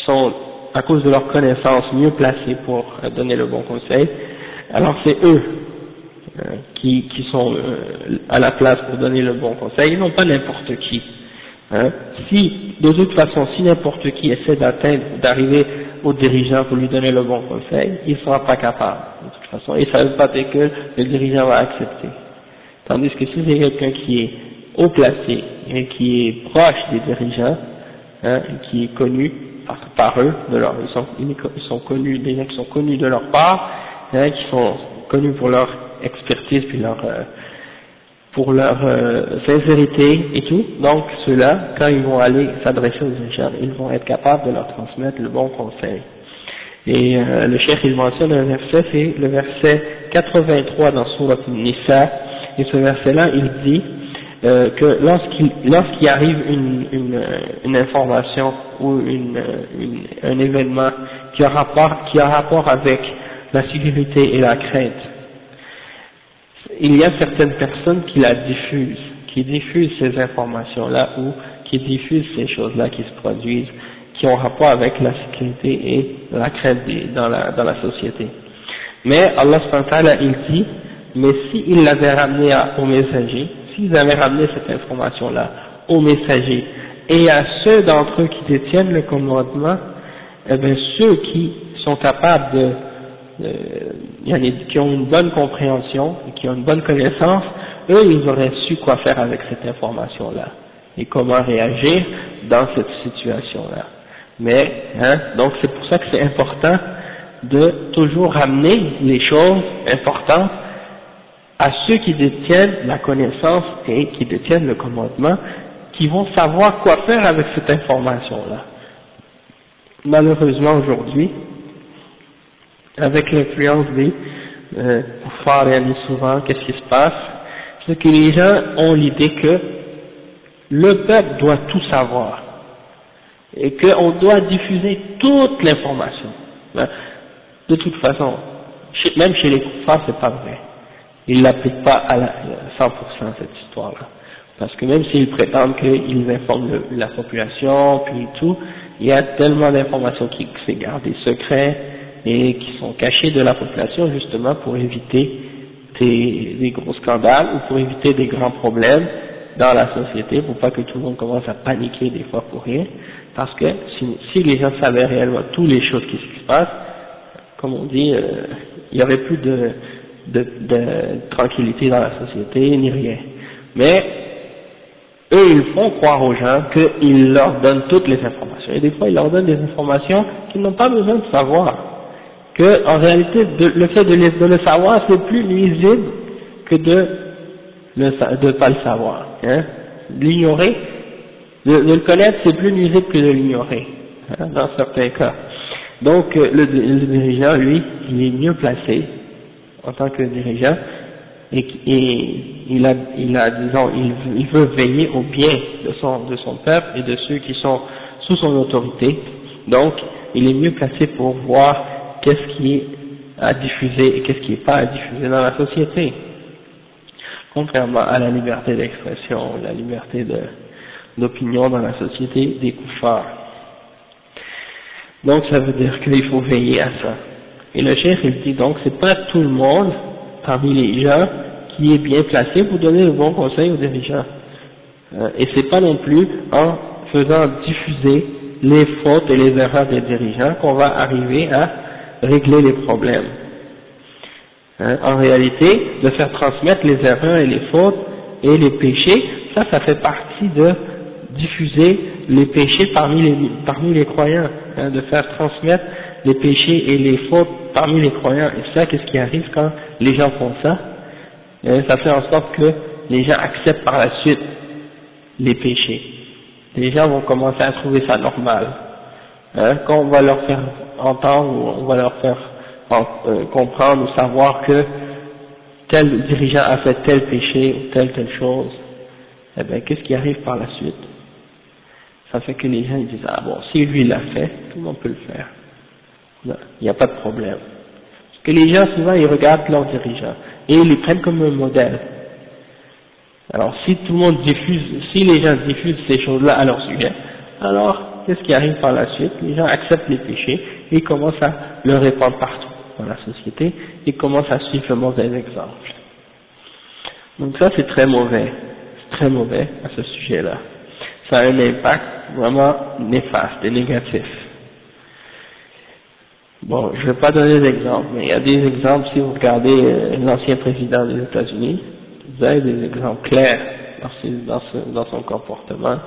sont à cause de leur connaissance mieux placés pour donner le bon conseil, alors c'est eux qui, qui sont euh, à la place pour donner le bon conseil, ils n'ont pas n'importe qui. Hein. Si, de toute façon, si n'importe qui essaie d'atteindre, d'arriver au dirigeant pour lui donner le bon conseil, il ne sera pas capable, de toute façon, et ça ne veut pas dire que le dirigeant va accepter. Tandis que si c'est quelqu'un qui est haut placé et qui est proche des dirigeants, hein, qui est connu, par, eux, de leur, ils, sont, ils sont connus, des gens qui sont connus de leur part, hein, qui sont connus pour leur expertise puis leur euh, pour leur euh, sincérité et tout. Donc ceux-là, quand ils vont aller s'adresser aux dirigeants, ils vont être capables de leur transmettre le bon conseil. Et euh, le chef il mentionne un verset, c'est le verset 83 dans Surat Nisa, et ce verset-là, il dit euh, que lorsqu'il lorsqu'il arrive une, une, une, information ou une, une, un événement qui a, rapport, qui a rapport avec la sécurité et la crainte, il y a certaines personnes qui la diffusent, qui diffusent ces informations-là ou qui diffusent ces choses-là qui se produisent, qui ont rapport avec la sécurité et la crainte dans la, dans la société. Mais Allah il dit, mais s'il l'avait ramené au messager, s'ils avaient ramené cette information-là aux messagers et à ceux d'entre eux qui détiennent le commandement, eh bien ceux qui sont capables de, de, qui ont une bonne compréhension et qui ont une bonne connaissance, eux ils auraient su quoi faire avec cette information-là et comment réagir dans cette situation-là. Mais, hein, donc c'est pour ça que c'est important de toujours ramener les choses importantes à ceux qui détiennent la connaissance et qui détiennent le commandement, qui vont savoir quoi faire avec cette information-là. Malheureusement aujourd'hui, avec l'influence des euh, et souvent, qu'est-ce qui se passe? C'est que les gens ont l'idée que le peuple doit tout savoir et qu'on doit diffuser toute l'information. Ben, de toute façon, même chez les ce c'est pas vrai. Ils l'appliquent pas à la 100% cette histoire-là. Parce que même s'ils prétendent qu'ils informent la population, puis tout, il y a tellement d'informations qui sont gardées secrets et qui sont cachées de la population justement pour éviter des, gros scandales ou pour éviter des grands problèmes dans la société, pour pas que tout le monde commence à paniquer des fois pour rien. Parce que si, les gens savaient réellement toutes les choses qui se passent, comme on dit, euh, il n'y aurait plus de, de, de, tranquillité dans la société, ni rien. Mais eux, ils font croire aux gens qu'ils leur donnent toutes les informations. Et des fois, ils leur donnent des informations qu'ils n'ont pas besoin de savoir. Que, en réalité, le fait de, le savoir, c'est plus nuisible que de ne pas le savoir. Hein. L'ignorer, de, le connaître, c'est plus nuisible que de l'ignorer, hein, dans certains cas. Donc, euh, le, dirigeant, lui, il est mieux placé en tant que dirigeant et, il a, il a disons, il, veut veiller au bien de son, de son peuple et de ceux qui sont sous son autorité. Donc, il est mieux placé pour voir qu'est-ce qui est à diffuser et qu'est-ce qui n'est pas à diffuser dans la société. Contrairement à la liberté d'expression, la liberté d'opinion dans la société des koufars. Donc, ça veut dire qu'il faut veiller à ça. Et le chef, il dit donc, c'est pas tout le monde parmi les gens qui est bien placé pour donner le bon conseil aux dirigeants. Euh, et c'est pas non plus en faisant diffuser les fautes et les erreurs des dirigeants qu'on va arriver à régler les problèmes. Hein, en réalité, de faire transmettre les erreurs et les fautes et les péchés, ça, ça fait partie de diffuser les péchés parmi les, parmi les croyants, hein, de faire transmettre les péchés et les fautes parmi les croyants. Et ça, qu'est-ce qui arrive quand les gens font ça? Ça fait en sorte que les gens acceptent par la suite les péchés. Les gens vont commencer à trouver ça normal. Hein, quand on va leur faire entendre ou on va leur faire euh, comprendre ou savoir que tel dirigeant a fait tel péché ou telle telle chose, eh bien qu'est-ce qui arrive par la suite? Ça fait que les gens ils disent ah bon si lui l'a fait, tout le monde peut le faire il n'y a pas de problème. Parce que les gens, souvent, ils regardent leurs dirigeants et ils les prennent comme un modèle. Alors, si tout le monde diffuse, si les gens diffusent ces choses-là à leur sujet, alors, qu'est-ce qui arrive par la suite? Les gens acceptent les péchés et commencent à le répandre partout dans la société et commencent à suivre le mauvais exemple. Donc ça, c'est très mauvais. C'est très mauvais à ce sujet-là. Ça a un impact vraiment néfaste et négatif. Bon, je ne vais pas donner d'exemples, mais il y a des exemples, si vous regardez euh, l'ancien président des États-Unis, vous avez des exemples clairs dans, son comportement,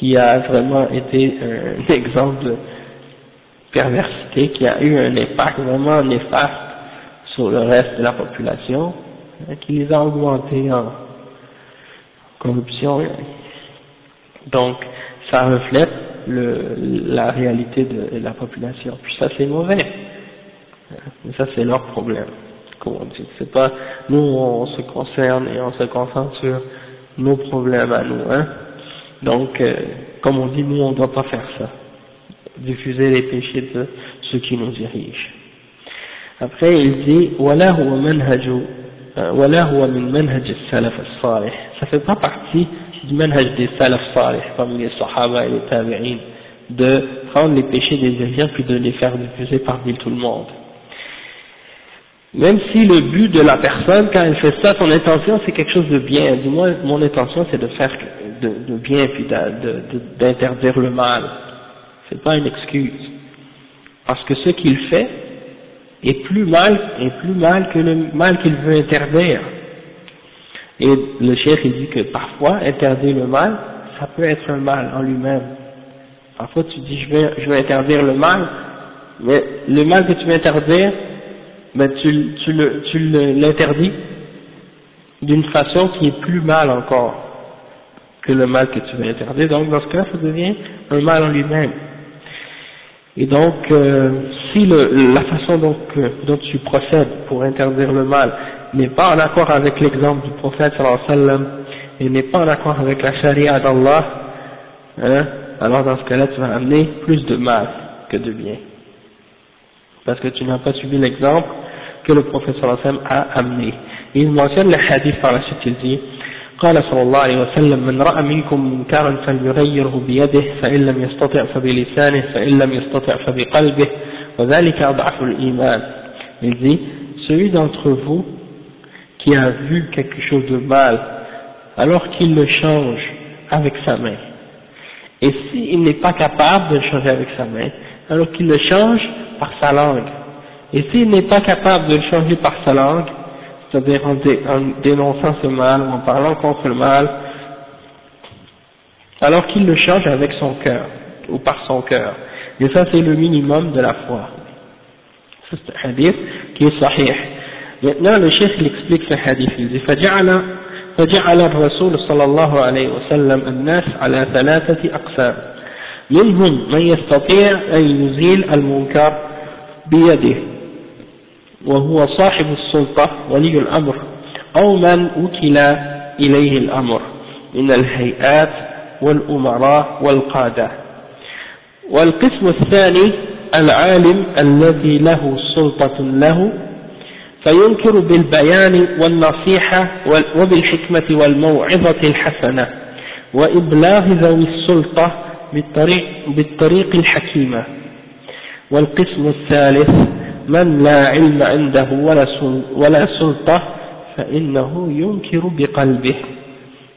qui a vraiment été un exemple de perversité, qui a eu un impact vraiment néfaste sur le reste de la population, hein, qui les a augmentés en corruption. Donc, ça reflète le, la réalité de la population. Puis ça c'est mauvais. ça c'est leur problème. Comme on dit. C'est pas, nous on se concerne et on se concentre sur nos problèmes à nous, hein. Donc, euh, comme on dit, nous on ne doit pas faire ça. Diffuser les péchés de ceux qui nous dirigent. Après il dit, salaf salih Ça fait pas partie du manhaj des salaf salih, comme les sahaba et les tabi'in, de prendre les péchés des dirigeants puis de les faire diffuser parmi tout le monde. Même si le but de la personne, quand elle fait ça, son intention c'est quelque chose de bien, du moins mon intention c'est de faire de, bien puis d'interdire le mal. C'est pas une excuse. Parce que ce qu'il fait est plus mal, est plus mal que le mal qu'il veut interdire. Et le chef il dit que parfois interdire le mal, ça peut être un mal en lui-même. Parfois tu dis je vais, je vais interdire le mal, mais le mal que tu veux interdire, ben tu, tu l'interdis d'une façon qui est plus mal encore que le mal que tu veux interdire. Donc dans ce cas, ça devient un mal en lui-même. Et donc, euh, si le, la façon donc, dont tu procèdes pour interdire le mal n'est pas en accord avec l'exemple du prophète sallam, et n'est pas en accord avec la charia d'Allah, hein, alors dans ce cas-là tu vas amener plus de mal que de bien. Parce que tu n'as pas suivi l'exemple que le prophète sallam a amené. Il mentionne le hadith par la suite, il dit, قال صلى الله عليه وسلم من رأى منكم منكرا فليغيره بيده فإن لم يستطع فبلسانه فإن لم يستطع فبقلبه وذلك أضعف الإيمان il dit celui d'entre vous qui a vu quelque chose de mal alors qu'il le change avec sa main et s'il n'est pas capable de le changer avec sa main alors qu'il le change par sa langue et s'il n'est pas capable de le changer par sa langue c'est-à-dire en, dénonçant ce mal ou en parlant contre le mal, alors qu'il le change avec son cœur, ou par son cœur. Et ça c'est le minimum de la foi. C'est un hadith qui est sahih. Maintenant le chef il explique ce hadith, il dit فجعل, فجعل الرسول صلى الله عليه وسلم الناس على ثلاثة أقسام منهم من يستطيع أن يزيل المنكر بيده وهو صاحب السلطة ولي الأمر. أو من وكل إليه الأمر. من الهيئات والأمراء والقادة. والقسم الثاني العالم الذي له سلطة له. فينكر بالبيان والنصيحة وبالحكمة والموعظة الحسنة. وإبلاغ ذوي السلطة بالطريق, بالطريق الحكيمة. والقسم الثالث من لا علم عنده ولا ولا سلطة فإنه ينكر بقلبه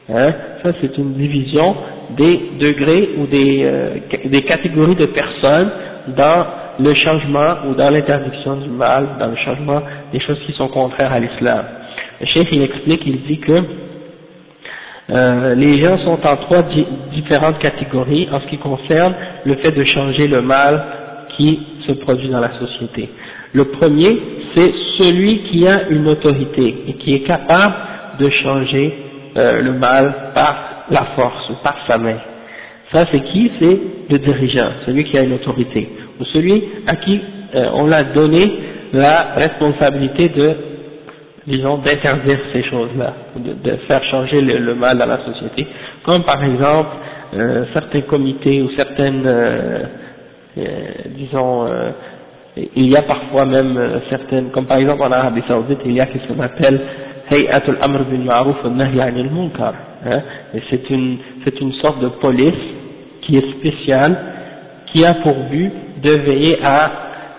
hein, ça c'est une division des degrés ou des, euh, des catégories de personnes dans le changement ou dans l'interdiction du mal, dans le changement des choses qui sont contraires à l'islam. Le chef il explique, il dit que euh, les gens sont en trois di différentes catégories en ce qui concerne le fait de changer le mal qui se produit dans la société. Le premier, c'est celui qui a une autorité et qui est capable de changer euh, le mal par la force ou par sa main. Ça, c'est qui? C'est le dirigeant, celui qui a une autorité, ou celui à qui euh, on a donné la responsabilité de, disons, d'interdire ces choses-là, de, faire changer le, mal dans la société, comme par exemple euh, certains comités ou certaines, disons, il y a parfois même euh, certaines, comme par exemple en Arabie Saoudite, il y a ce qu'on appelle Hay'atul Amr bil Ma'ruf wa Nahy anil Munkar. Hein, c'est une, c'est une sorte de police qui est spéciale, qui a pour but de veiller à,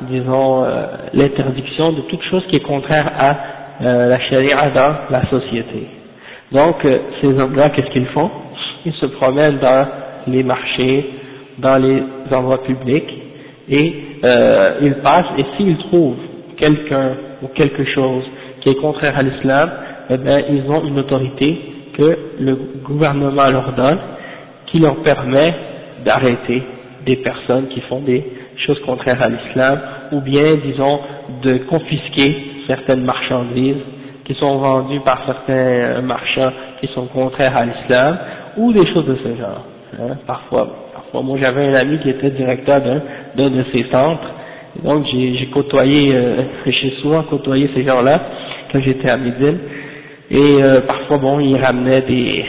disons, euh, l'interdiction de toute chose qui est contraire à euh, la charia dans la société. Donc, ces hommes-là, qu'est-ce qu'ils font? Ils se promènent dans les marchés, dans les endroits publics, et euh, ils passent et s'ils trouvent quelqu'un ou quelque chose qui est contraire à l'islam, eh bien ils ont une autorité que le gouvernement leur donne qui leur permet d'arrêter des personnes qui font des choses contraires à l'islam ou bien disons de confisquer certaines marchandises qui sont vendues par certains marchands qui sont contraires à l'islam ou des choses de ce genre. Hein, parfois moi j'avais un ami qui était directeur d'un de ces centres, donc j'ai côtoyé, euh, j'ai souvent côtoyé ces gens-là quand j'étais à Médine, et euh, parfois bon, ils ramenaient des,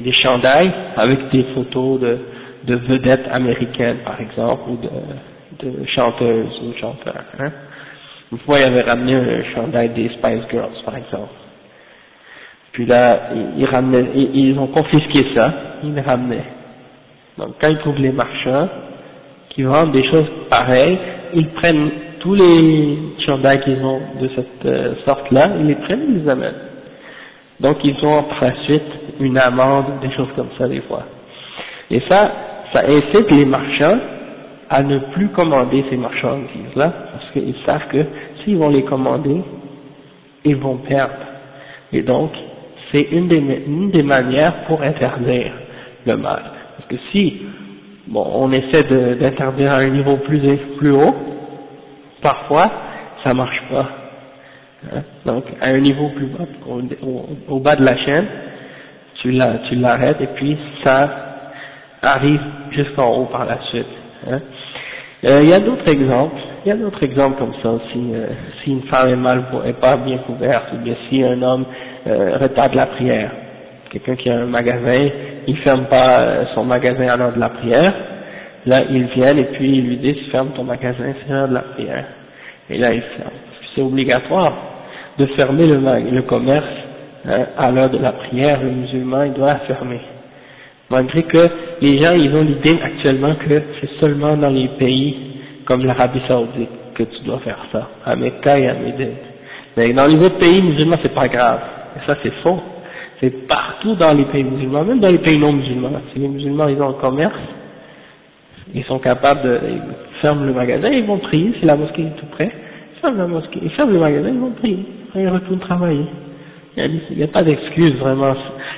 des chandails avec des photos de, de vedettes américaines par exemple, ou de, de chanteuses ou chanteurs. Hein. Une fois, ils avaient ramené un chandail des Spice Girls par exemple. Puis là, ils, ramenaient, ils, ils ont confisqué ça, ils ramenaient. Donc quand ils trouvent les marchands qui vendent des choses pareilles, ils prennent tous les chandails qu'ils ont de cette euh, sorte-là, ils les prennent et les amènent. Donc ils ont par la suite une amende, des choses comme ça des fois. Et ça, ça incite les marchands à ne plus commander ces marchandises-là, parce qu'ils savent que s'ils vont les commander, ils vont perdre. Et donc, c'est une des manières pour interdire le mal. Que si bon, on essaie d'interdire à un niveau plus, plus haut, parfois ça marche pas. Hein? Donc à un niveau plus bas, au, bas de la chaîne, tu l'arrêtes et puis ça arrive jusqu'en haut par la suite. Hein? Euh, il y a d'autres exemples, il y a d'autres exemples comme ça aussi. Euh, si une femme est mal, est pas bien couverte, ou bien si un homme euh, retarde la prière, quelqu'un qui a un magasin, il ferme pas euh, son magasin à l'heure de la prière, là ils viennent et puis ils lui disent ferme ton magasin, c'est l'heure de la prière. Et là il ferme, c'est obligatoire de fermer le, le commerce hein, à l'heure de la prière, le musulman il doit fermer. Malgré que les gens ils ont l'idée actuellement que c'est seulement dans les pays comme l'Arabie Saoudite que tu dois faire ça, à Mecca et à Médine. Mais dans les autres pays musulmans c'est pas grave, et ça c'est faux. C'est partout dans les pays musulmans, même dans les pays non musulmans. Si les musulmans ils ont un commerce, ils sont capables de ils ferment le magasin, ils vont prier, si la mosquée est tout près, ils ferment la mosquée, ils ferment le magasin, ils vont prier, ils retournent travailler. Il n'y a, pas d'excuse vraiment,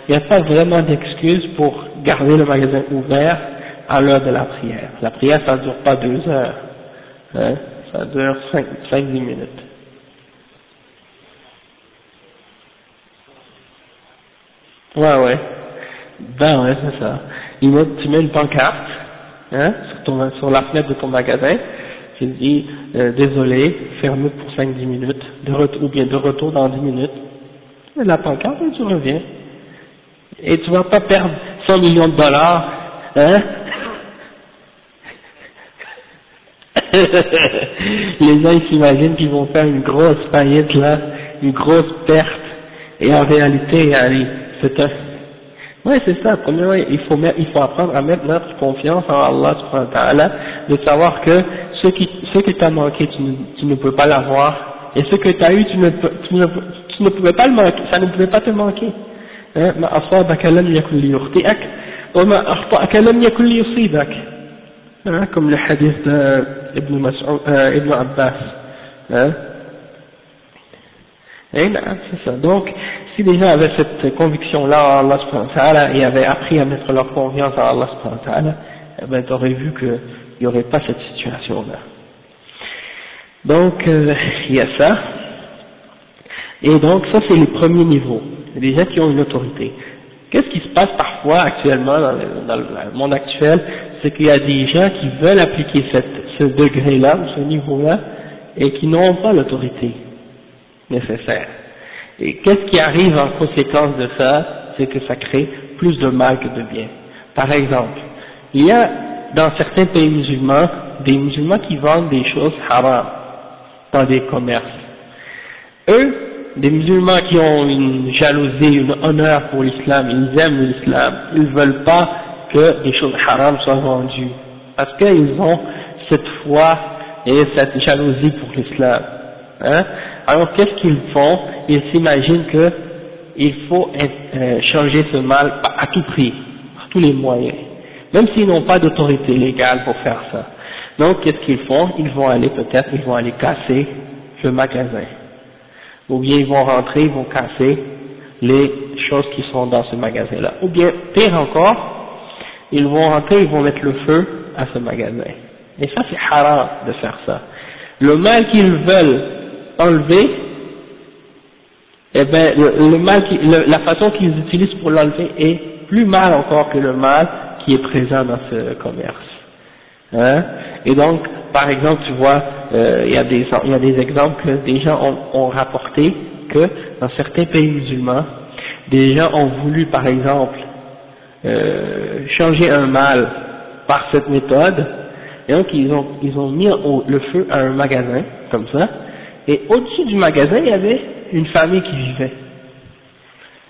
il n'y a pas vraiment d'excuse pour garder le magasin ouvert à l'heure de la prière. La prière ça ne dure pas deux heures, hein, ça dure cinq, cinq dix minutes. Ouais, ouais. Ben ouais, c'est ça. tu mets une pancarte, hein, sur, la fenêtre de ton magasin, tu dis, euh, désolé, fermé pour 5-10 minutes, de retour, ou bien de retour dans 10 minutes. La pancarte, et tu reviens. Et tu vas pas perdre 100 millions de dollars, hein? *laughs* Les gens, ils s'imaginent qu'ils vont faire une grosse faillite là, une grosse perte, et en réalité, allez, c'est un. Oui, c'est ça. Premièrement, il faut, il faut apprendre à mettre notre confiance en Allah subhanahu wa ta'ala, de savoir que ce qui, ce qui t'a manqué, tu ne, tu ne, peux pas l'avoir, et ce que tu as eu, tu ne, tu, ne, tu ne pouvais pas le manquer, ça ne pouvait pas te manquer. Hein? Hein? Comme le hadith d'Ibn euh, Ibn Abbas. Hein? Eh, et c'est ça. Donc, si les gens avaient cette conviction-là en Allah et avaient appris à mettre leur confiance en Allah eh ben, tu aurais vu qu'il n'y aurait pas cette situation-là. Donc, euh, il y a ça. Et donc, ça c'est les premiers niveaux, les gens qui ont une autorité. Qu'est-ce qui se passe parfois actuellement dans le, le monde actuel? C'est qu'il y a des gens qui veulent appliquer ce degré-là, ce niveau-là, et qui n'ont pas l'autorité nécessaire. Et qu'est-ce qui arrive en conséquence de ça? C'est que ça crée plus de mal que de bien. Par exemple, il y a dans certains pays musulmans des musulmans qui vendent des choses haram dans des commerces. Eux, des musulmans qui ont une jalousie, une honneur pour l'islam, ils aiment l'islam, ils ne veulent pas que des choses haram soient vendues. Parce qu'ils ont cette foi et cette jalousie pour l'islam. Hein? Alors qu'est-ce qu'ils font? Ils s'imaginent qu'il faut euh, changer ce mal à tout prix, par tous les moyens, même s'ils n'ont pas d'autorité légale pour faire ça. Donc qu'est-ce qu'ils font? Ils vont aller peut-être, ils vont aller casser le magasin, ou bien ils vont rentrer, ils vont casser les choses qui sont dans ce magasin-là, ou bien pire encore, ils vont rentrer, ils vont mettre le feu à ce magasin. Et ça c'est haram de faire ça. Le mal qu'ils veulent enlever, eh ben, le, mal la façon qu'ils utilisent pour l'enlever est plus mal encore que le mal qui est présent dans ce commerce. Hein? Et donc, par exemple, tu vois, euh, il y, a des, y a des exemples que des gens ont, ont rapporté que dans certains pays musulmans, des gens ont voulu, par exemple, euh, changer un mal par cette méthode, et donc ils ont, ils ont mis le feu à un magasin, comme ça, et au-dessus du magasin, il y avait une famille qui vivait.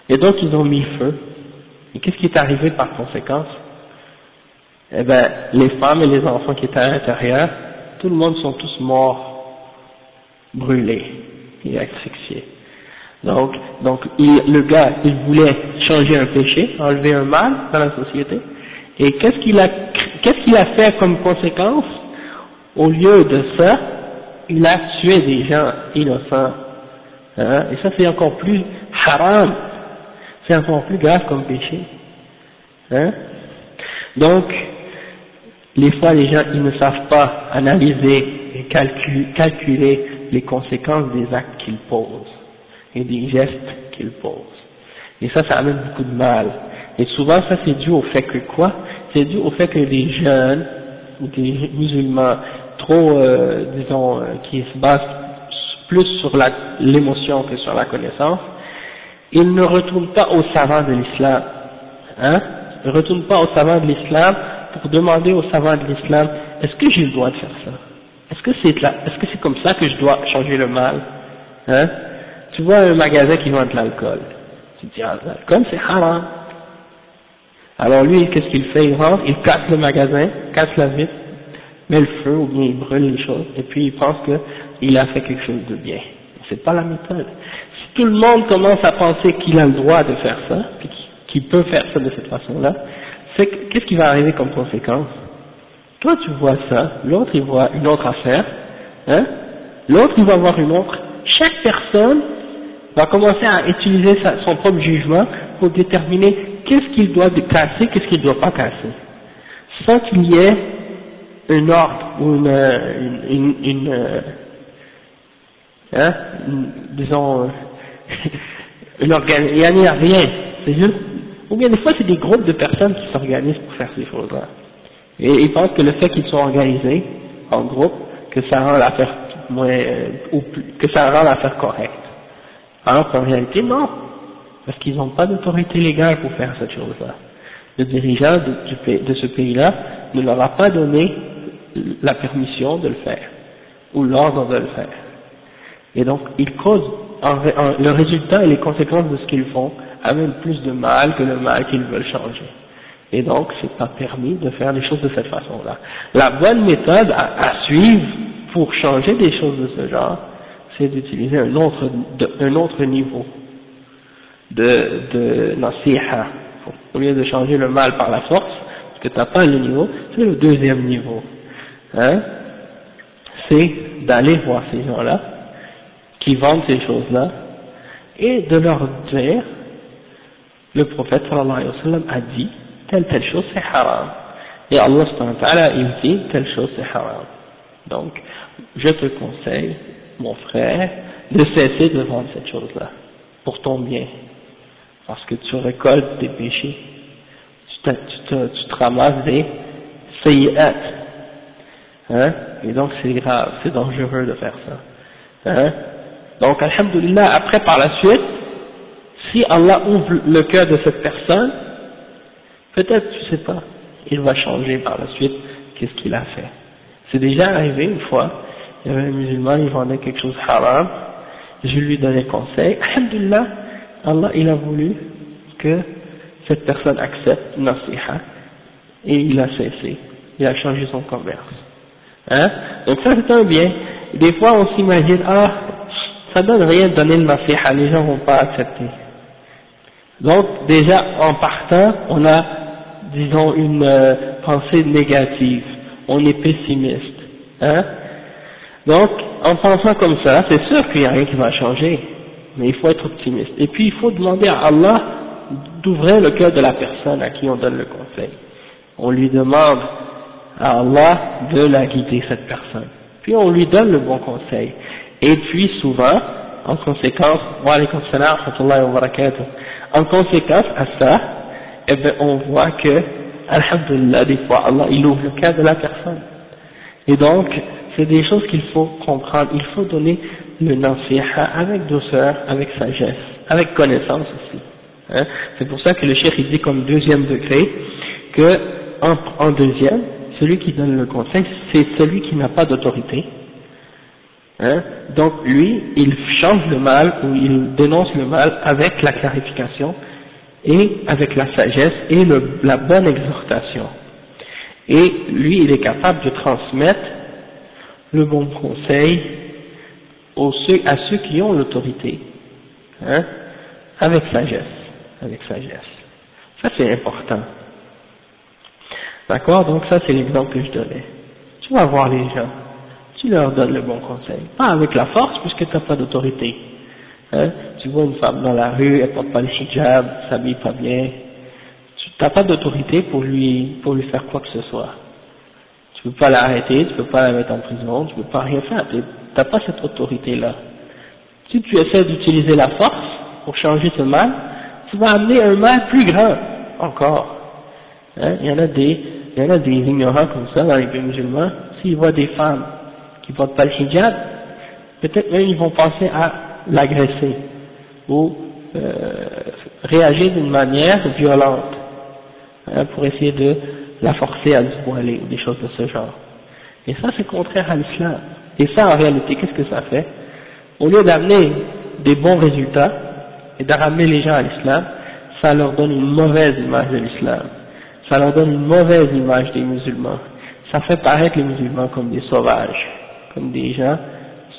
Et donc ils ont mis feu. Et qu'est-ce qui est arrivé par conséquence? Eh bien, les femmes et les enfants qui étaient à l'intérieur, tout le monde sont tous morts, brûlés et asphyxiés. Donc, donc le gars, il voulait changer un péché, enlever un mal dans la société. Et qu'est-ce qu'il a, qu'est-ce qu'il a fait comme conséquence? Au lieu de ça, il a tué des gens innocents. Hein, et ça c'est encore plus haram, c'est encore plus grave comme péché. Hein? Donc, les fois les gens ils ne savent pas analyser et calculer, les conséquences des actes qu'ils posent et des gestes qu'ils posent. Et ça, ça amène beaucoup de mal. Et souvent ça c'est dû au fait que quoi? C'est dû au fait que les jeunes ou des musulmans trop, euh, disons, euh, qui se base plus sur l'émotion que sur la connaissance, il ne retourne pas aux savants de l'islam, hein, ne retourne pas aux savants de l'islam pour demander aux savants de l'islam, est-ce que j'ai le droit de faire ça? Est-ce que c'est est-ce que c'est comme ça que je dois changer le mal Hein? Tu vois un magasin qui vend de l'alcool, tu te dis, ah, l'alcool c'est haram. Alors lui, qu'est-ce qu'il fait? Il rentre, il casse le magasin, casse la vitre, met le feu ou bien il brûle les choses, et puis il pense qu'il a fait quelque chose de bien. C'est pas la méthode. Si tout le monde commence à penser qu'il a le droit de faire ça, qu'il peut faire ça de cette façon-là, qu'est-ce qui va arriver comme conséquence? Toi tu vois ça, l'autre il voit une autre affaire, hein? L'autre il va voir une autre. Chaque personne va commencer à utiliser son propre jugement pour déterminer qu'est-ce qu'il doit casser, qu'est-ce qu'il ne doit pas casser, sans qu'il y ait un ordre ou une, une, une, euh, hein, disons, *laughs* une organisation, il n'y a rien, c'est juste, ou bien des fois c'est des groupes de personnes qui s'organisent pour faire ces choses-là. Et ils pensent que le fait qu'ils soient organisés en groupe, que ça rend l'affaire moins, euh, ou que ça rend l'affaire correcte. Alors qu'en réalité, non. Parce qu'ils n'ont pas d'autorité légale pour faire cette chose-là. Le dirigeant de, ce pays-là ne leur a pas donné la permission de le faire, ou l'ordre de le faire. Et donc, ils causent, le résultat et les conséquences de ce qu'ils font amènent plus de mal que le mal qu'ils veulent changer. Et donc, c'est pas permis de faire les choses de cette façon-là. La bonne méthode à, à, suivre pour changer des choses de ce genre, c'est d'utiliser un autre, un autre niveau de, de nasiha. Au lieu de changer le mal par la force, parce que tu n'as pas le niveau, c'est le deuxième niveau hein, c'est d'aller voir ces gens-là, qui vendent ces choses-là, et de leur dire, le prophète sallallahu alayhi wa sallam a dit, telle telle chose c'est haram. Et Allah subhanahu wa il dit, telle chose c'est haram. Donc, je te conseille, mon frère, de cesser de vendre cette chose-là, pour ton bien. Parce que tu récoltes des péchés, tu te, tu te, tu te ramasses des sayyat, Hein? Et donc c'est grave, c'est dangereux de faire ça. Hein? Donc, alhamdulillah, après par la suite, si Allah ouvre le cœur de cette personne, peut-être, tu sais pas, il va changer par la suite qu'est-ce qu'il a fait. C'est déjà arrivé une fois, il y avait un musulman, il vendait quelque chose haram, je lui donnais conseil, alhamdulillah, Allah il a voulu que cette personne accepte nasiha, et il a cessé, il a changé son commerce. Hein? Donc ça c'est un bien. Des fois on s'imagine, ah, ça donne rien de donner le nasiha, les gens vont pas accepter. Donc déjà en partant, on a, disons, une euh, pensée négative, on est pessimiste. Hein? Donc en pensant comme ça, c'est sûr qu'il n'y a rien qui va changer, mais il faut être optimiste. Et puis il faut demander à Allah d'ouvrir le cœur de la personne à qui on donne le conseil. On lui demande à Allah de la guider cette personne. Puis on lui donne le bon conseil. Et puis souvent, en conséquence, en conséquence à ça, eh bien, on voit que, alhamdulillah, des fois, Allah, il ouvre le cœur de la personne. Et donc, c'est des choses qu'il faut comprendre. Il faut donner le nasiha avec douceur, avec sagesse, avec connaissance aussi. Hein. C'est pour ça que le il dit comme deuxième degré que en, deuxième, celui qui donne le conseil, c'est celui qui n'a pas d'autorité. Hein Donc lui, il change le mal ou il dénonce le mal avec la clarification et avec la sagesse et la bonne exhortation. Et lui, il est capable de transmettre le bon conseil aux, à ceux qui ont l'autorité, hein, avec sagesse, avec sagesse. Ça c'est important. D'accord? Donc ça c'est l'exemple que je donnais. Tu vas voir les gens, tu leur donnes le bon conseil. Pas avec la force puisque tu n'as pas d'autorité. Hein? Tu vois une femme dans la rue, elle porte pas le hijab, s'habille pas bien. Tu n'as pas d'autorité pour lui, pour lui faire quoi que ce soit. Tu peux pas l'arrêter, tu peux pas la mettre en prison, tu peux pas rien faire. Tu n'as pas cette autorité-là. Si tu essaies d'utiliser la force pour changer ce mal, tu vas amener un mal plus grand encore. Hein? Il y en a des il y en a des ignorants comme ça dans les pays musulmans, s'ils voient des femmes qui portent pas le hijab, peut-être même ils vont penser à l'agresser ou euh, réagir d'une manière violente hein, pour essayer de la forcer à se voiler ou des choses de ce genre. Et ça c'est contraire à l'islam. Et ça en réalité, qu'est-ce que ça fait? Au lieu d'amener des bons résultats et d'amener les gens à l'islam, ça leur donne une mauvaise image de l'islam. Ça leur donne une mauvaise image des musulmans. Ça fait paraître les musulmans comme des sauvages, comme des gens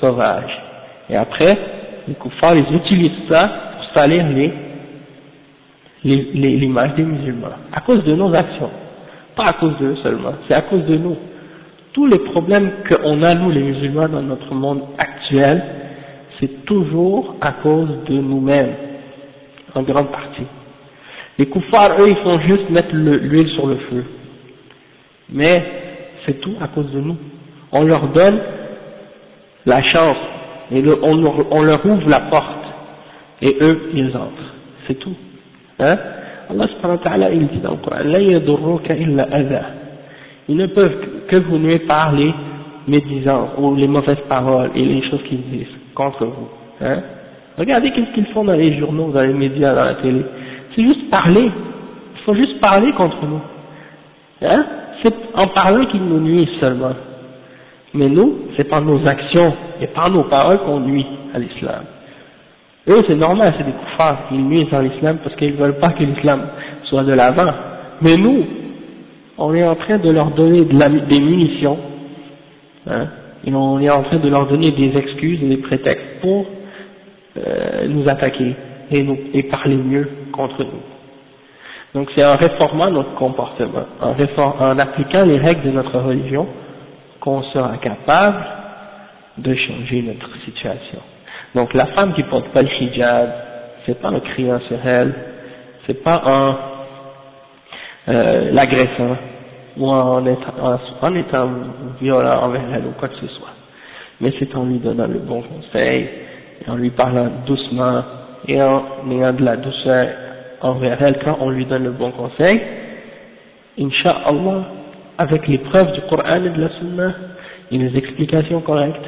sauvages. Et après, les koufars, ils utilisent ça pour salir l'image des musulmans, à cause de nos actions. Pas à cause d'eux seulement, c'est à cause de nous. Tous les problèmes qu'on a, nous les musulmans, dans notre monde actuel, c'est toujours à cause de nous-mêmes, en grande partie. Les koufars, eux, ils font juste mettre l'huile sur le feu. Mais c'est tout à cause de nous. On leur donne la chance, et on, leur, ouvre la porte, et eux, ils entrent. C'est tout. Hein? Allah subhanahu wa ta'ala, il dit dans le Coran, Ils ne peuvent que vous nuire par les médisances, ou les mauvaises paroles, et les choses qu'ils disent contre vous. Hein Regardez qu'est-ce qu'ils font dans les journaux, dans les médias, dans la télé. C'est juste parler. Il faut juste parler contre nous. Hein c'est en parlant qu'ils nous nuisent seulement. Mais nous, c'est par nos actions et par nos paroles qu'on nuit à l'islam. Eux, c'est normal, c'est des koufars, ils nuisent à l'islam parce qu'ils veulent pas que l'islam soit de l'avant. Mais nous, on est en train de leur donner des munitions, hein, et on est en train de leur donner des excuses des prétextes pour euh, nous attaquer et, nous, et parler mieux contre nous. Donc c'est en réformant notre comportement, en, en appliquant les règles de notre religion, qu'on sera capable de changer notre situation. Donc la femme qui porte pas le hijab, c'est pas en criant sur elle, c'est pas en euh, l'agressant ou en étant, en étant violent envers elle ou quoi que ce soit, mais c'est en lui donnant le bon conseil, en lui parlant doucement et en ayant de la douceur envers elle quand on lui donne le bon conseil, Inch'Allah, avec les preuves du Coran et de la Sunna et les explications correctes,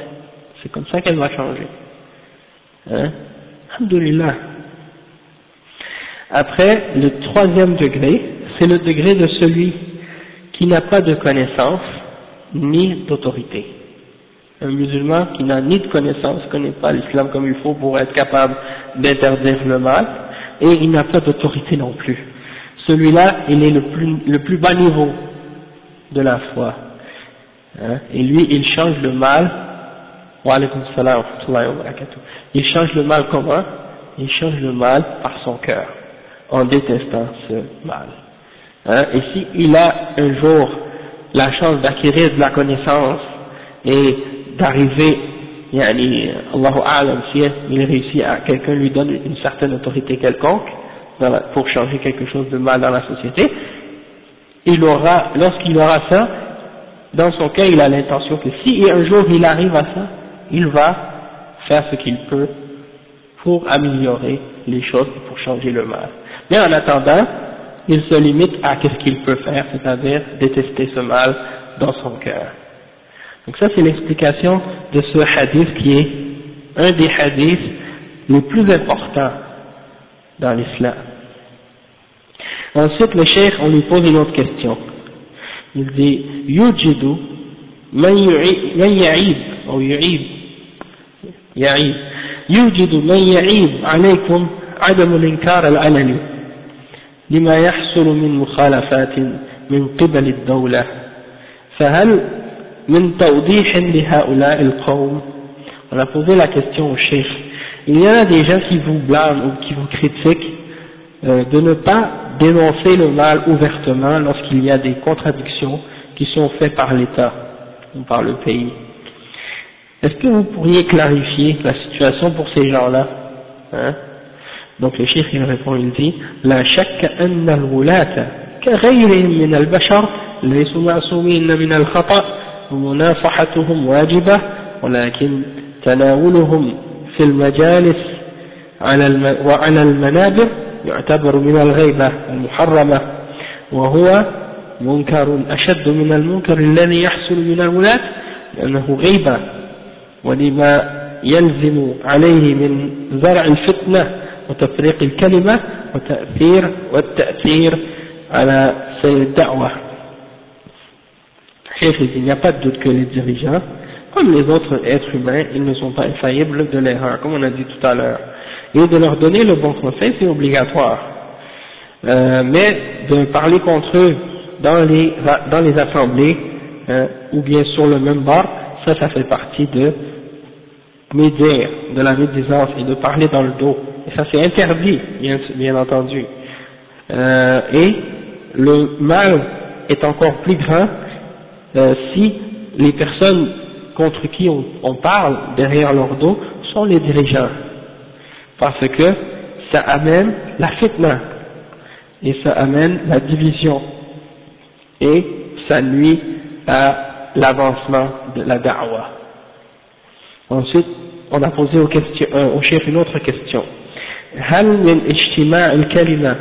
c'est comme ça qu'elle va changer. Hein? Alhamdulillah. Après, le troisième degré, c'est le degré de celui qui n'a pas de connaissance ni d'autorité. Un musulman qui n'a ni de connaissance, connaît pas l'islam comme il faut pour être capable d'interdire le mal, et il n'a pas d'autorité non plus. Celui-là, il est le plus, bas niveau de la foi. Hein? Et lui, il change le mal. Il change le mal comment? Il change le mal par son cœur, en détestant ce mal. Hein? Et s'il a un jour la chance d'acquérir de la connaissance et d'arriver yani, Allahu si il réussit à, quelqu'un lui donne une certaine autorité quelconque, pour changer quelque chose de mal dans la société, il aura, lorsqu'il aura ça, dans son cas, il a l'intention que si un jour il arrive à ça, il va faire ce qu'il peut pour améliorer les choses et pour changer le mal. Mais en attendant, il se limite à ce qu'il peut faire, c'est-à-dire détester ce mal dans son cœur. Donc ça c'est l'explication de ce hadith qui est un des hadiths les plus importants dans l'islam. Ensuite le cheikh on lui pose une autre question. Il dit يوجد من يعيب أو يعيب يعيب يوجد من يعيب عليكم عدم الإنكار العلني لما يحصل من مخالفات من قبل الدولة فهل من توضيح لهؤلاء القوم on a posé la question au chef il y en a des gens qui vous blâment ou qui vous critiquent euh, de ne pas dénoncer le mal ouvertement lorsqu'il y a des contradictions qui sont faites par l'État ou par le pays. Est-ce que vous pourriez clarifier la situation pour ces gens-là hein Donc le chef il répond, il dit La shakka anna al-wulata كغيرهم من البشر ليسوا معصومين من الخطأ ومناصحتهم واجبة ولكن تناولهم في المجالس على وعلى المنابر يعتبر من الغيبة المحرمة وهو منكر أشد من المنكر الذي يحصل من الولاة لأنه غيبة ولما يلزم عليه من زرع الفتنة وتفريق الكلمة وتأثير والتأثير على سير الدعوة il n'y a pas de doute que les dirigeants, comme les autres êtres humains, ils ne sont pas infaillibles de l'erreur, comme on a dit tout à l'heure. Et de leur donner le bon conseil, c'est obligatoire. Euh, mais de parler contre eux dans les, dans les assemblées, hein, ou bien sur le même bar, ça, ça fait partie de médire, de la médisance et de parler dans le dos. Et ça, c'est interdit, bien, bien entendu. Euh, et le mal est encore plus grand euh, si les personnes contre qui on, on, parle derrière leur dos sont les dirigeants. Parce que ça amène la fitna et ça amène la division et ça nuit à l'avancement de la da'wah. Ensuite, on a posé au, question, euh, au chef une autre question. هل من اجتماع الكلمة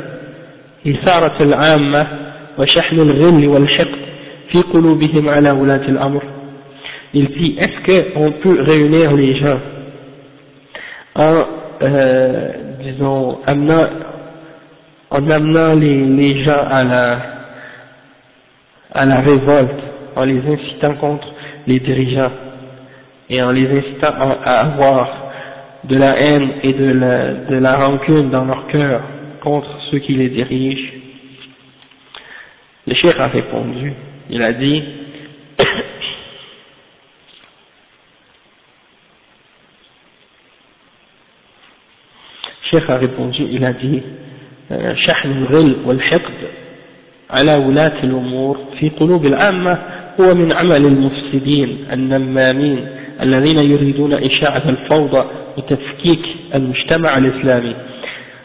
إثارة العامة وشحن الغل والحقد في قلوبهم على ولاة الأمر Il dit, est-ce qu'on peut réunir les gens en, euh, disons, amenant, en amenant les, les gens à la, à la révolte, en les incitant contre les dirigeants et en les incitant à avoir de la haine et de la, de la rancune dans leur cœur contre ceux qui les dirigent. Le cheikh a répondu, il a dit, *coughs* cheikh a répondu, il a dit, شحن الغل والحقد على ولاة الأمور في قلوب العامة هو من عمل المفسدين النمامين الذين يريدون إشاعة الفوضى وتفكيك المجتمع الإسلامي.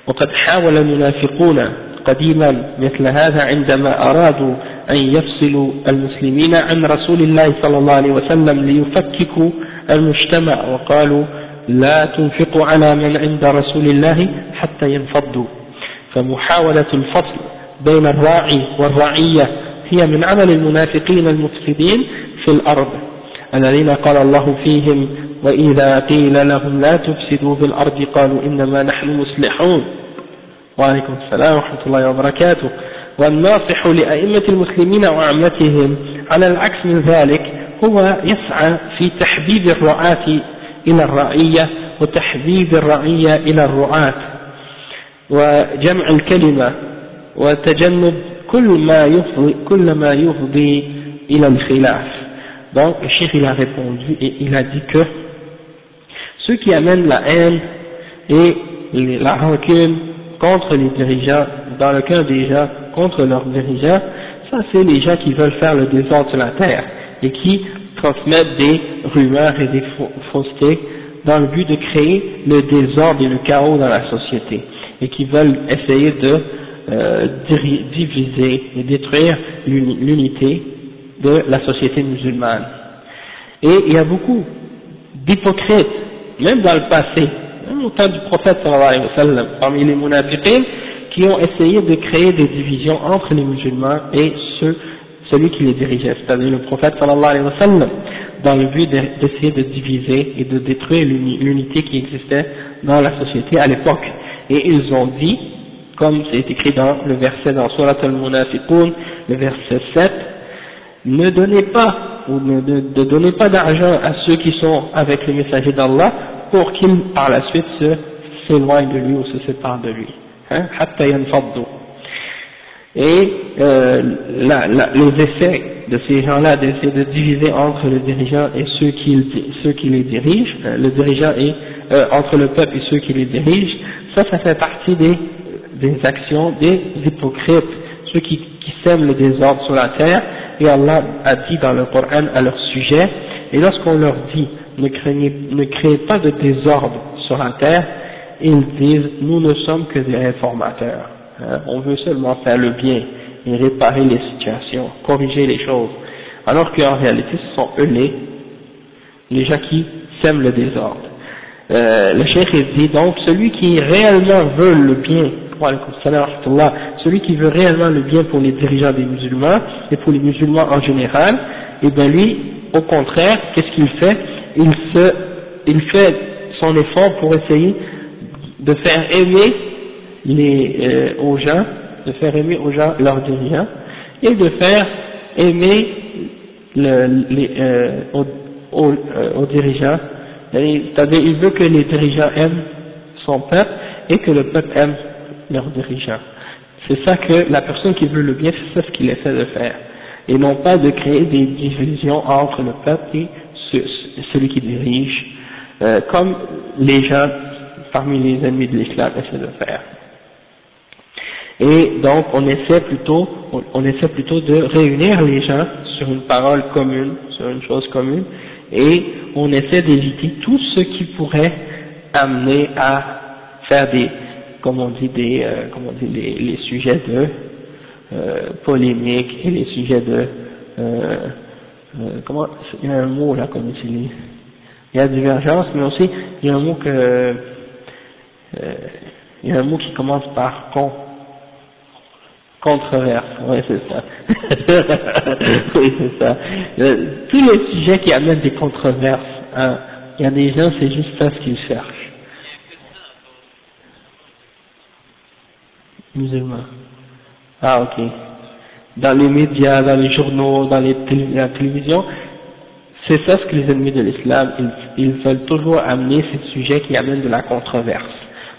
وقد حاول المنافقون قديما مثل هذا عندما أرادوا أن يفصلوا المسلمين عن رسول الله صلى الله عليه وسلم ليفككوا المجتمع وقالوا لا تنفقوا على من عند رسول الله حتى ينفضوا. فمحاولة الفصل بين الراعي والرعية هي من عمل المنافقين المفسدين في الأرض. الذين قال الله فيهم وإذا قيل لهم لا تفسدوا في الأرض قالوا إنما نحن مصلحون. وعليكم السلام ورحمة الله وبركاته. والناصح لأئمة المسلمين وعامتهم على العكس من ذلك هو يسعى في تحبيب الرعاة إلى الرعية وتحبيب الرعية إلى الرعاة وجمع الكلمة وتجنب كل ما يفضي, كل ما يفضي إلى الخلاف. Donc, le a répondu et il a dit que ceux qui amènent la haine et la rancune contre les dirigeants, dans le cœur des gens, contre leurs dirigeants, ça c'est les gens qui veulent faire le désordre sur la terre et qui transmettent des rumeurs et des faussetés dans le but de créer le désordre et le chaos dans la société et qui veulent essayer de euh, diviser et détruire l'unité de la société musulmane. Et il y a beaucoup d'hypocrites, même dans le passé, même au temps du prophète sallallahu alayhi parmi les munafiqins, qui ont essayé de créer des divisions entre les musulmans et celui qui les dirigeait, c'est-à-dire le prophète sallallahu alayhi wa sallam, dans le but d'essayer de diviser et de détruire l'unité qui existait dans la société à l'époque. Et ils ont dit, comme c'est écrit dans le verset dans Surat al-Munafiqun, le verset 7, ne donnez pas ou ne, ne, donnez pas d'argent à ceux qui sont avec le messager d'Allah pour qu'ils par la suite se s'éloignent de lui ou se séparent de lui. Hein, et euh, la, la, les effets de ces gens-là d'essayer de diviser entre les dirigeants et ceux qui, ceux qui les dirigent, euh, le dirigeant et euh, entre le peuple et ceux qui les dirigent, ça, ça fait partie des, des actions des hypocrites, ceux qui, qui sèment le désordre sur la terre et Allah a dit dans le Coran à leur sujet, et lorsqu'on leur dit ne, ne créez pas de désordre sur la terre, ils disent nous ne sommes que des informateurs, hein, on veut seulement faire le bien et réparer les situations, corriger les choses, alors qu'en réalité ce sont eux les, les gens qui sèment le désordre. Euh, le cheikh dit donc celui qui réellement veut le bien celui qui veut réellement le bien pour les dirigeants des musulmans et pour les musulmans en général, et bien lui, au contraire, qu'est-ce qu'il fait? Il, se, il fait son effort pour essayer de faire aimer les, euh, aux gens, de faire aimer aux gens leurs dirigeants, et de faire aimer le, les, euh, euh, aux, dirigeants, c'est-à-dire il veut que les dirigeants aiment son peuple et que le peuple aime leurs dirigeants. C'est ça que la personne qui veut le bien, c'est ça ce qu'il essaie de faire, et non pas de créer des divisions entre le peuple et celui qui dirige, euh, comme les gens parmi les ennemis de l'islam essaient de faire. Et donc on essaie plutôt, on, essaie plutôt de réunir les gens sur une parole commune, sur une chose commune, et on essaie d'éviter tout ce qui pourrait amener à faire des, comme on dit, des, euh, comme on dit, les, les sujets de euh, polémique et les sujets de, euh, euh, comment, il y a un mot là qu'on utilise. Il y a divergence, mais aussi il y a un mot que, euh, il y a un mot qui commence par con Controverse, *laughs* oui c'est ça. oui c'est ça. Tous les sujets qui amènent des controverses, hein, il y a des gens, c'est juste ça ce qu'ils cherchent. Musulmans. Ah ok. Dans les médias, dans les journaux, dans les la télévision, c'est ça ce que les ennemis de l'islam, ils, ils veulent toujours amener ces sujets qui amènent de la controverse.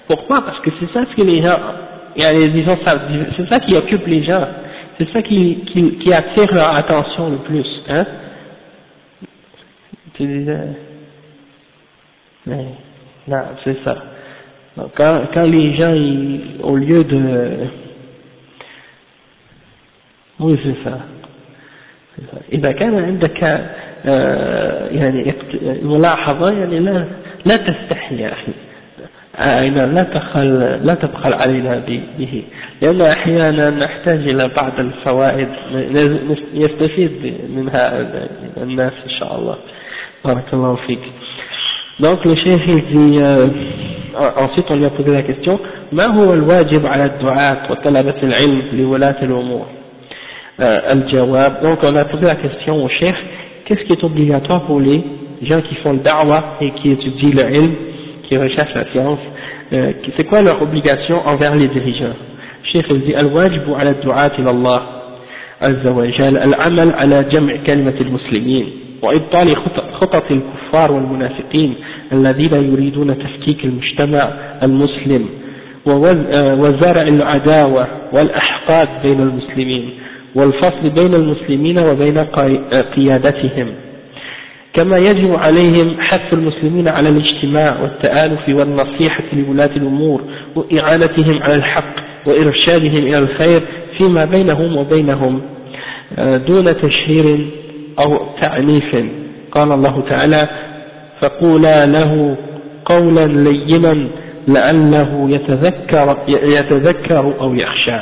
Pourquoi? Parce que c'est ça ce que les gens c'est ça qui occupe les gens, c'est ça qui, qui, qui, attire leur attention le plus, hein? Tu disais, mais, non, c'est ça. Donc quand, quand les gens, ils, au lieu de, oui c'est ça, إذا كان عندك يعني ملاحظة يعني لا لا تستحي يا أخي. لا تبخل لا تبخل علينا به. لأن أحيانا نحتاج إلى بعض الفوائد يستفيد منها الناس إن شاء الله. بارك الله فيك. donc le chef il dit euh, ensuite on lui a posé la question ما هو الواجب على الدعاة وطلبة العلم لولاة الأمور euh, الجواب donc on a posé la question au chef qu'est-ce qui est obligatoire pour les gens qui font le da'wah et qui étudient le ilm qui recherchent la science, euh, c'est quoi leur obligation envers les dirigeants الشيخ dit الواجب على الدعاة إلى الله عز وجل العمل على جمع كلمة المسلمين وإبطال خطط الكفار والمنافقين الذين يريدون تفكيك المجتمع المسلم وزرع العداوة والأحقاد بين المسلمين والفصل بين المسلمين وبين قيادتهم. كما يجب عليهم حث المسلمين على الاجتماع والتآلف والنصيحة لولاة الأمور وإعانتهم على الحق وإرشادهم إلى الخير فيما بينهم وبينهم آه، دون تشهير أو تعنيف قال الله تعالى فقولا له قولا لينا لعله يتذكر, يتذكر أو يخشى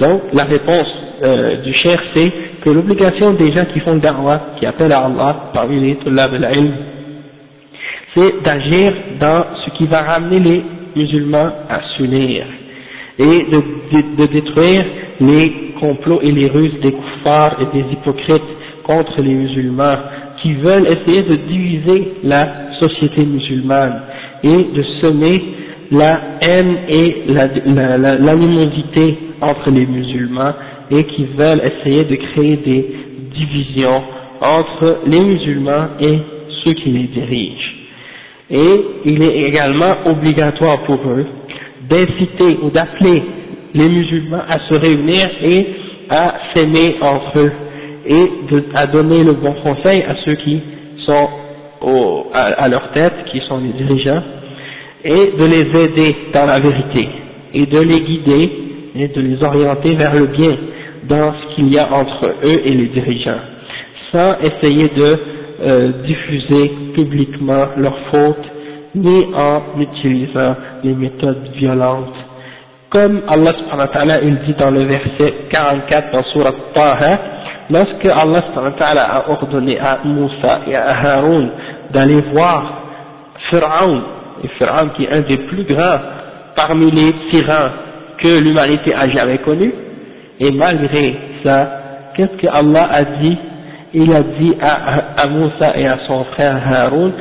Donc la réponse euh, du cher c'est que l'obligation des gens qui font le da'wah, qui appellent à Allah parmi les tullab al-ilm, c'est d'agir dans ce qui va ramener les musulmans à s'unir et de, de, détruire les complots et les ruses des kuffars et des hypocrites contre les musulmans qui veulent essayer de diviser la société musulmane et de semer la haine et l'animosité entre les musulmans et qui veulent essayer de créer des divisions entre les musulmans et ceux qui les dirigent. Et il est également obligatoire pour eux d'inciter ou d'appeler les musulmans à se réunir et à s'aimer entre eux et à donner le bon conseil à ceux qui sont à, leur tête, qui sont les dirigeants, et de les aider dans la vérité, et de les guider et de les orienter vers le bien, dans ce qu'il y a entre eux et les dirigeants, sans essayer de euh, diffuser publiquement leurs fautes, ni en utilisant des méthodes violentes. Comme Allah subhanahu wa ta'ala il dit dans le verset 44 dans Surah Taha, lorsque Allah subhanahu wa ta'ala a ordonné à Moussa et à Haroun d'aller voir Pharaon, et Pharaon qui est un des plus grands parmi les tyrans que l'humanité a jamais connu, et malgré ça, qu'est-ce que Allah a dit Il a dit à, à Moussa et à son frère Haroun,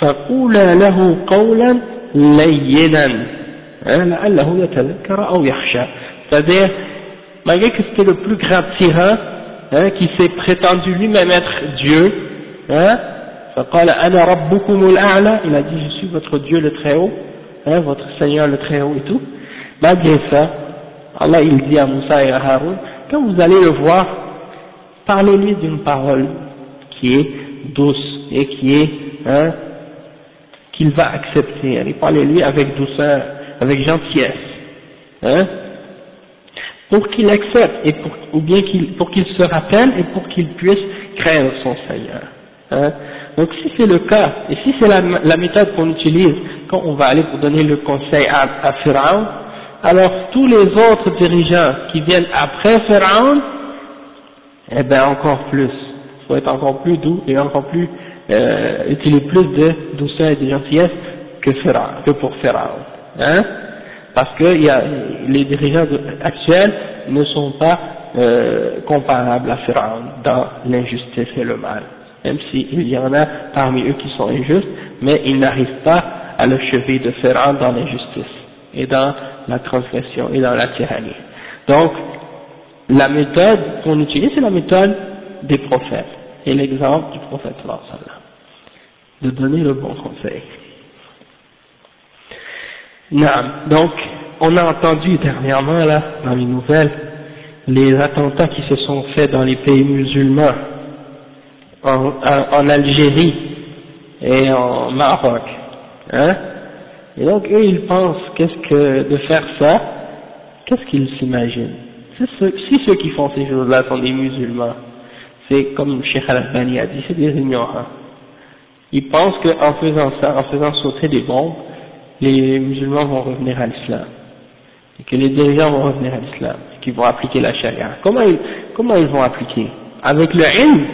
فَقُولَا لَهُ قَوْلًا لَيِّنًا لَعَلَّهُ يَتَذَكَّرَ أَوْ يَخْشَى C'est-à-dire, malgré que c'était le plus grand tyran, Hein, qui s'est prétendu lui-même être Dieu, hein. il a dit je suis votre Dieu le Très-Haut, hein, votre Seigneur le Très-Haut et tout, malgré ça, Allah il dit à Moussa et à Haroun, quand vous allez le voir, parlez-lui d'une parole qui est douce et qui est, qu'il va accepter, parlez-lui avec douceur, avec gentillesse, pour qu'il accepte et pour, ou bien qu'il, pour qu'il se rappelle et pour qu'il puisse craindre son Seigneur. Hein. Donc si c'est le cas, et si c'est la, méthode qu'on utilise quand on va aller pour donner le conseil à, à Pharaon, alors tous les autres dirigeants qui viennent après Pharaon, eh bien encore plus, il faut être encore plus doux et encore plus, euh, utiliser plus de douceur et de gentillesse que, Pharaon, que pour Pharaon. Hein parce que y a, les dirigeants actuels ne sont pas euh, comparables à Pharaon dans l'injustice et le mal, même s'il y en a parmi eux qui sont injustes, mais ils n'arrivent pas à le cheville de Pharaon dans l'injustice et dans la transgression et dans la tyrannie. Donc, la méthode qu'on utilise, c'est la méthode des prophètes, et l'exemple du prophète de donner le bon conseil. Donc, on a entendu dernièrement, là, dans les nouvelles, les attentats qui se sont faits dans les pays musulmans, en, en, Algérie et en Maroc. Hein et donc, eux, ils pensent qu'est-ce que de faire ça, qu'est-ce qu'ils s'imaginent? Si ceux qui font ces choses-là sont des musulmans, c'est comme Cheikh Al-Albani a dit, c'est des ignorants. Ils pensent qu'en faisant ça, en faisant sauter des bombes, les musulmans vont revenir à l'islam, et que les dirigeants vont revenir à l'islam, qu'ils vont appliquer la charia. Comment ils, vont appliquer? Avec le ilm?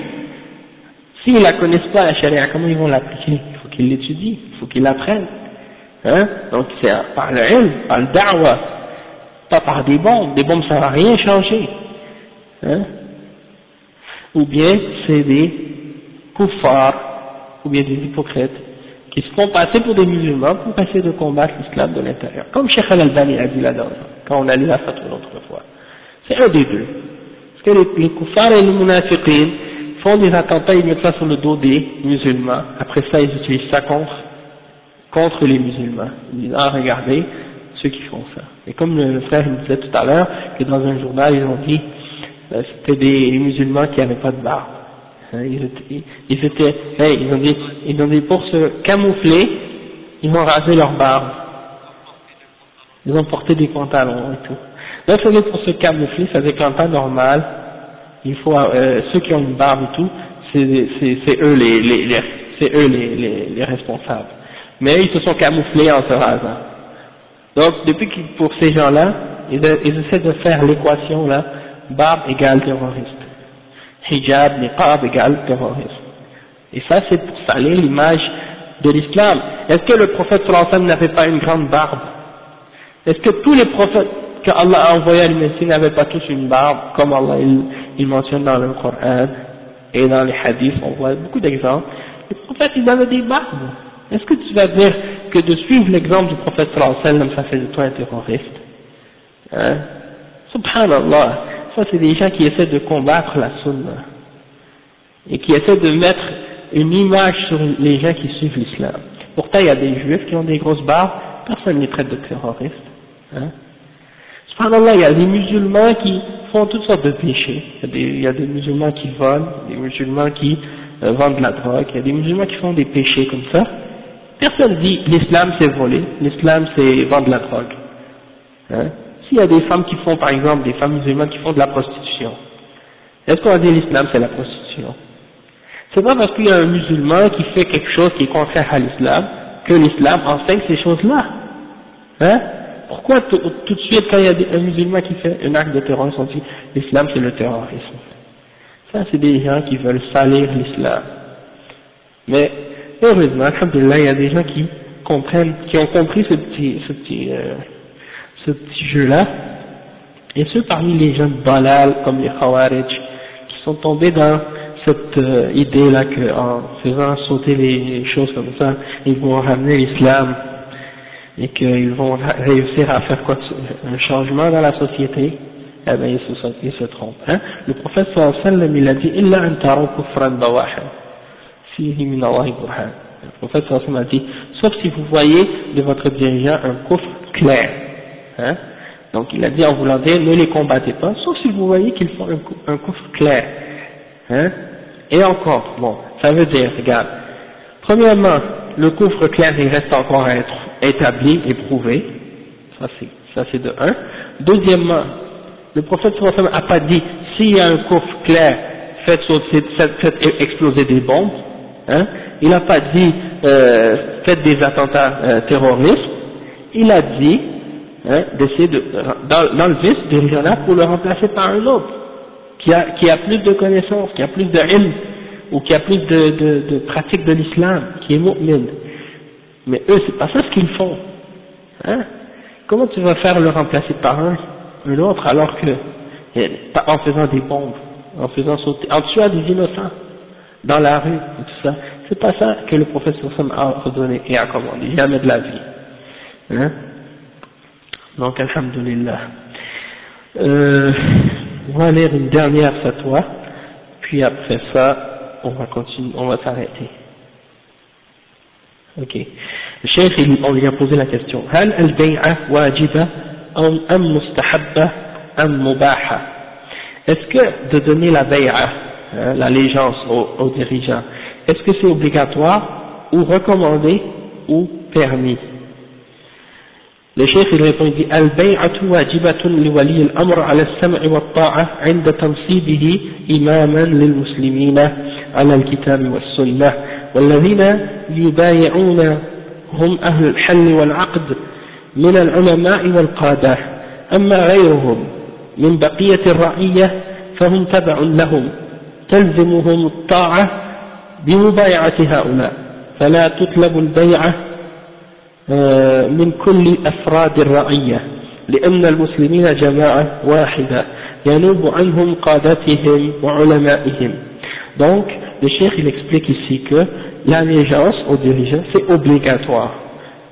S'ils ne la connaissent pas la charia, comment ils vont l'appliquer? Il faut qu'ils l'étudient, il faut qu'ils l'apprennent. Hein? Donc c'est par le ilm, par le da'wah, pas par des bombes. Des bombes ça va rien changer. Hein? Ou bien c'est des kuffars, ou bien des hypocrites qui se font passer pour des musulmans pour essayer de combattre l'islam de l'intérieur. Comme Sheikh Al-Albani a dit là-dedans, quand on a lu la fatwa l'autre fois. C'est un des deux. Parce que les, les et les munafiqin font des attentats, ils mettent ça sur le dos des musulmans. Après ça, ils utilisent ça contre, contre les musulmans. Ils disent, ah, regardez, ceux qui font ça. Et comme le frère me disait tout à l'heure, que dans un journal, ils ont dit, euh, c'était des musulmans qui n'avaient pas de barbe. Hein, ils, étaient, ils, ont dit, ils ont dit pour se camoufler, ils ont rasé leur barbe. Ils ont porté des pantalons et tout. Donc c'est pour se camoufler, ça qu'en temps normal, il faut euh, ceux qui ont une barbe et tout, c'est eux les, les, c'est eux les, les, les, responsables. Mais ils se sont camouflés en se rasant. Donc depuis que pour ces gens-là, ils, essaient de faire l'équation là, barbe égale terroriste hijab, niqab égale terrorisme. Et ça, c'est pour salir l'image de l'islam. Est-ce que le prophète sallallahu n'avait pas une grande barbe? Est-ce que tous les prophètes que Allah a envoyés à l'humanité n'avaient pas tous une barbe, comme Allah il, mentionne dans le Coran et dans les hadiths, on voit beaucoup d'exemples. Les prophètes, ils avaient des barbes. Est-ce que tu vas dire que de suivre l'exemple du prophète sallallahu ça fait de toi un terroriste? Hein? Subhanallah ça c'est des gens qui essaient de combattre la sunna et qui essaient de mettre une image sur les gens qui suivent l'islam. Pourtant il y a des juifs qui ont des grosses barbes, personne ne les traite de terroristes. Hein. Subhanallah, il y a des musulmans qui font toutes sortes de péchés. Il y a des, musulmans qui volent, des musulmans qui euh, vendent de la drogue, il y a des musulmans qui font des péchés comme ça. Personne dit l'islam c'est voler, l'islam c'est vendre de la drogue. Hein s'il y a des femmes qui font, par exemple, des femmes musulmanes qui font de la prostitution, est-ce qu'on va dire l'islam c'est la prostitution? C'est pas parce qu'il y a un musulman qui fait quelque chose qui est contraire à l'islam que l'islam enseigne ces choses-là. Hein? Pourquoi tout de suite quand il y a un musulman qui fait un acte de terrorisme, on dit l'islam c'est le terrorisme? Ça c'est des gens qui veulent salir l'islam. Mais heureusement, il y a des gens qui comprennent, qui ont compris ce petit, ce petit euh, ce petit jeu-là, Et ceux parmi les jeunes balal, comme les Khawarij, qui sont tombés dans cette euh, idée-là qu'en faisant sauter les choses comme ça, ils vont ramener l'islam et qu'ils vont réussir à faire quoi un changement dans la société, eh bien ils se, ils se trompent. Hein. Le prophète sallallahu alayhi wa sallam, il a dit « Illa an taraw kufran bawahan » fihi min Allahi burhan. Le prophète sallallahu alayhi wa sallam a dit « Sauf si vous voyez de votre dirigeant un coffre clair. Hein? Donc il a dit en voulant dire « Ne les combattez pas, sauf si vous voyez qu'ils font un, coffre clair. Hein? Et encore, bon, ça veut dire, regarde, premièrement, le coffre clair, il reste encore à être établi et prouvé, ça c'est, ça c'est de un. Deuxièmement, le prophète n'a pas dit, s'il y a un coffre clair, faites, faites exploser des bombes, hein? il n'a pas dit, euh, faites des attentats euh, terroristes, il a dit, hein, d'essayer de, d'enlever ce dirigeant-là pour le remplacer par un autre, qui a, qui a plus de connaissances, qui a plus de ilm, ou qui a plus de, de, de pratique de l'islam, qui est mu'min. Mais eux, c'est pas ça ce qu'ils font. Hein Comment tu vas faire le remplacer par un, un autre, alors que, en faisant des bombes, en faisant sauter, en tuant des innocents, dans la rue, et tout ça? C'est pas ça que le prophète a ordonné et a commandé, jamais de la vie. Hein Donc, alhamdulillah. Euh, on va lire une dernière fatwa, puis après ça, on va continuer, on va s'arrêter. Ok. Le cheikh, on lui a posé la question. هل البيعة واجبة أم أم مستحبة أم مباحة Est-ce que de donner la bay'a, hein, l'allégeance aux, aux dirigeants, est-ce que c'est obligatoire ou recommandé ou permis Le chef il répond il dit البيعة واجبة لولي الأمر على السمع والطاعة عند تنصيبه إماما للمسلمين على الكتاب والسنة والذين يبايعون هم أهل الحل والعقد من العلماء والقادة أما غيرهم من بقية الرعية فهم تبع لهم تلزمهم الطاعة بمبايعة هؤلاء فلا تطلب البيعة من كل أفراد الرعية لأن المسلمين جماعة واحدة ينوب عنهم قادتهم وعلمائهم donc le cheikh il explique ici que l'allégeance aux dirigeants c'est obligatoire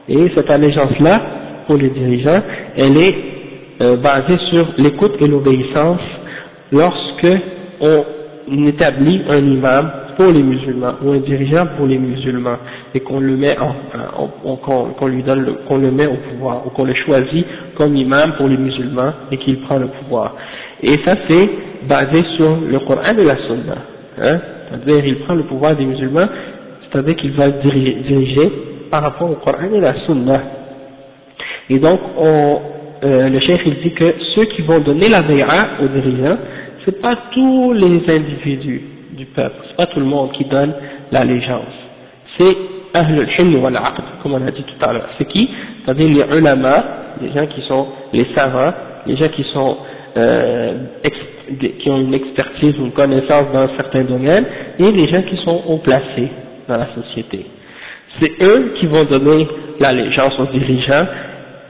et cette allégeance là pour les dirigeants elle est euh, basée sur l'écoute et l'obéissance lorsque on établit un imam pour les musulmans ou un dirigeant pour les musulmans et qu'on le met en, qu'on lui donne qu'on le met au pouvoir ou qu'on le choisit comme imam pour les musulmans et qu'il prend le pouvoir. Et ça c'est basé sur le Coran et la Sunna hein. C'est-à-dire il prend le pouvoir des musulmans c'est-à-dire qu'il va diriger, par rapport au Coran et la Sunna. Et donc on, euh, le chef il dit que ceux qui vont donner la bay'a aux dirigeants c'est pas tous les individus du peuple, c'est pas tout le monde qui donne l'allégeance. C'est Ahlul Hilm wal Aqd, comme on a dit tout à l'heure. C'est qui? C'est-à-dire les ulama, les gens qui sont les savants, les gens qui sont euh, qui ont une expertise ou une connaissance dans certains domaines, et les gens qui sont haut placés dans la société. C'est eux qui vont donner l'allégeance aux dirigeants,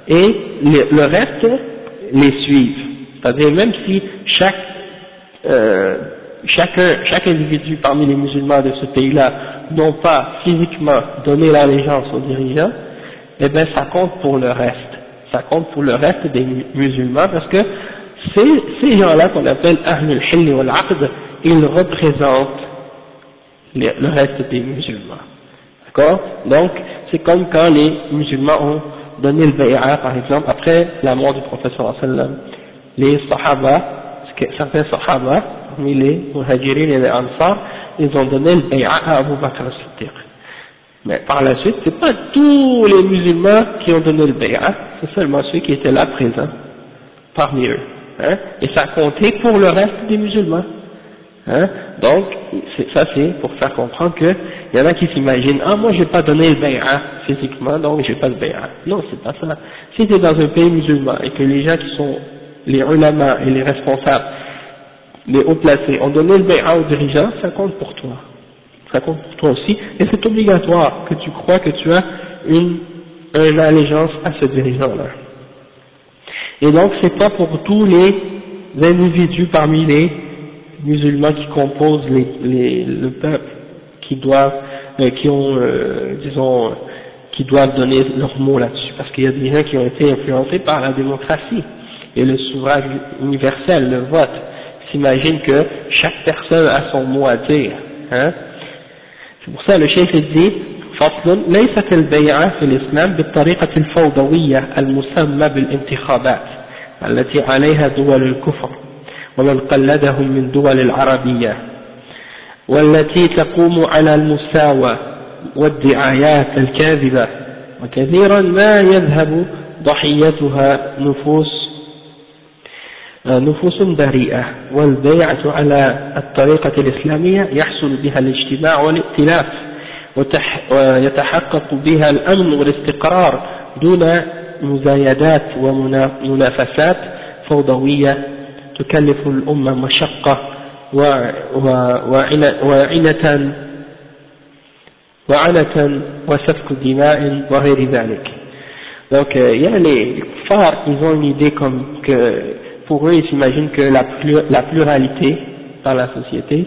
et le reste les suivent. C'est-à-dire même si chaque euh, chaque individu parmi les musulmans de ce pays-là n'ont pas physiquement donné l'allégeance aux dirigeants, eh bien ça compte pour le reste. Ça compte pour le reste des musulmans parce que ces, gens-là qu'on appelle Ahlul Hilli wal Aqd, ils représentent le reste des musulmans. D'accord? Donc c'est comme quand les musulmans ont donné le bay'a par exemple après la mort du professeur sallam, les sahaba, certains sahaba parmi les muhajirin et les ansar, ils ont donné le bay'a à Abu Bakr. Mais par la suite, c'est pas tous les musulmans qui ont donné le bay'a, c'est seulement ceux qui étaient là présents parmi eux. Hein, et ça a compté pour le reste des musulmans. Hein, donc, ça c'est pour faire comprendre qu'il y en a qui s'imaginent, ah moi je vais pas donner le bay'a physiquement, donc je vais pas le bay'a. Non, c'est pas ça. Si tu es dans un pays musulman et que les gens qui sont les ulama et les responsables les hauts placés ont donné le bay'a aux dirigeants, ça compte pour toi. Ça compte pour toi aussi, et c'est obligatoire que tu crois que tu as une, une allégeance à ce dirigeant-là. Et donc c'est pas pour tous les individus parmi les musulmans qui composent les, les, le peuple qui doivent, euh, qui ont, euh, disons, qui doivent donner leur mot là-dessus, parce qu'il y a des gens qui ont été influencés par la démocratie et le suffrage universel, le vote S'imagine que chaque personne a son mot à dire. Hein C'est pour ça le chef dit فصل ليست البيعة في الإسلام بالطريقة الفوضوية المسمى بالانتخابات التي عليها دول الكفر ومن قلدهم من دول العربية والتي تقوم على المساواة والدعايات الكاذبة وكثيرا ما يذهب ضحيتها نفوس نفوس بريئة والبيعة على الطريقة الإسلامية يحصل بها الاجتماع والائتلاف ويتحقق بها الأمن والاستقرار دون مزايدات ومنافسات فوضوية تكلف الأمة مشقة وعنة وعنة وسفك دماء وغير ذلك. Donc il y a les kuffars ils ont une idée comme que pour eux ils s'imaginent que la, pluralité dans la société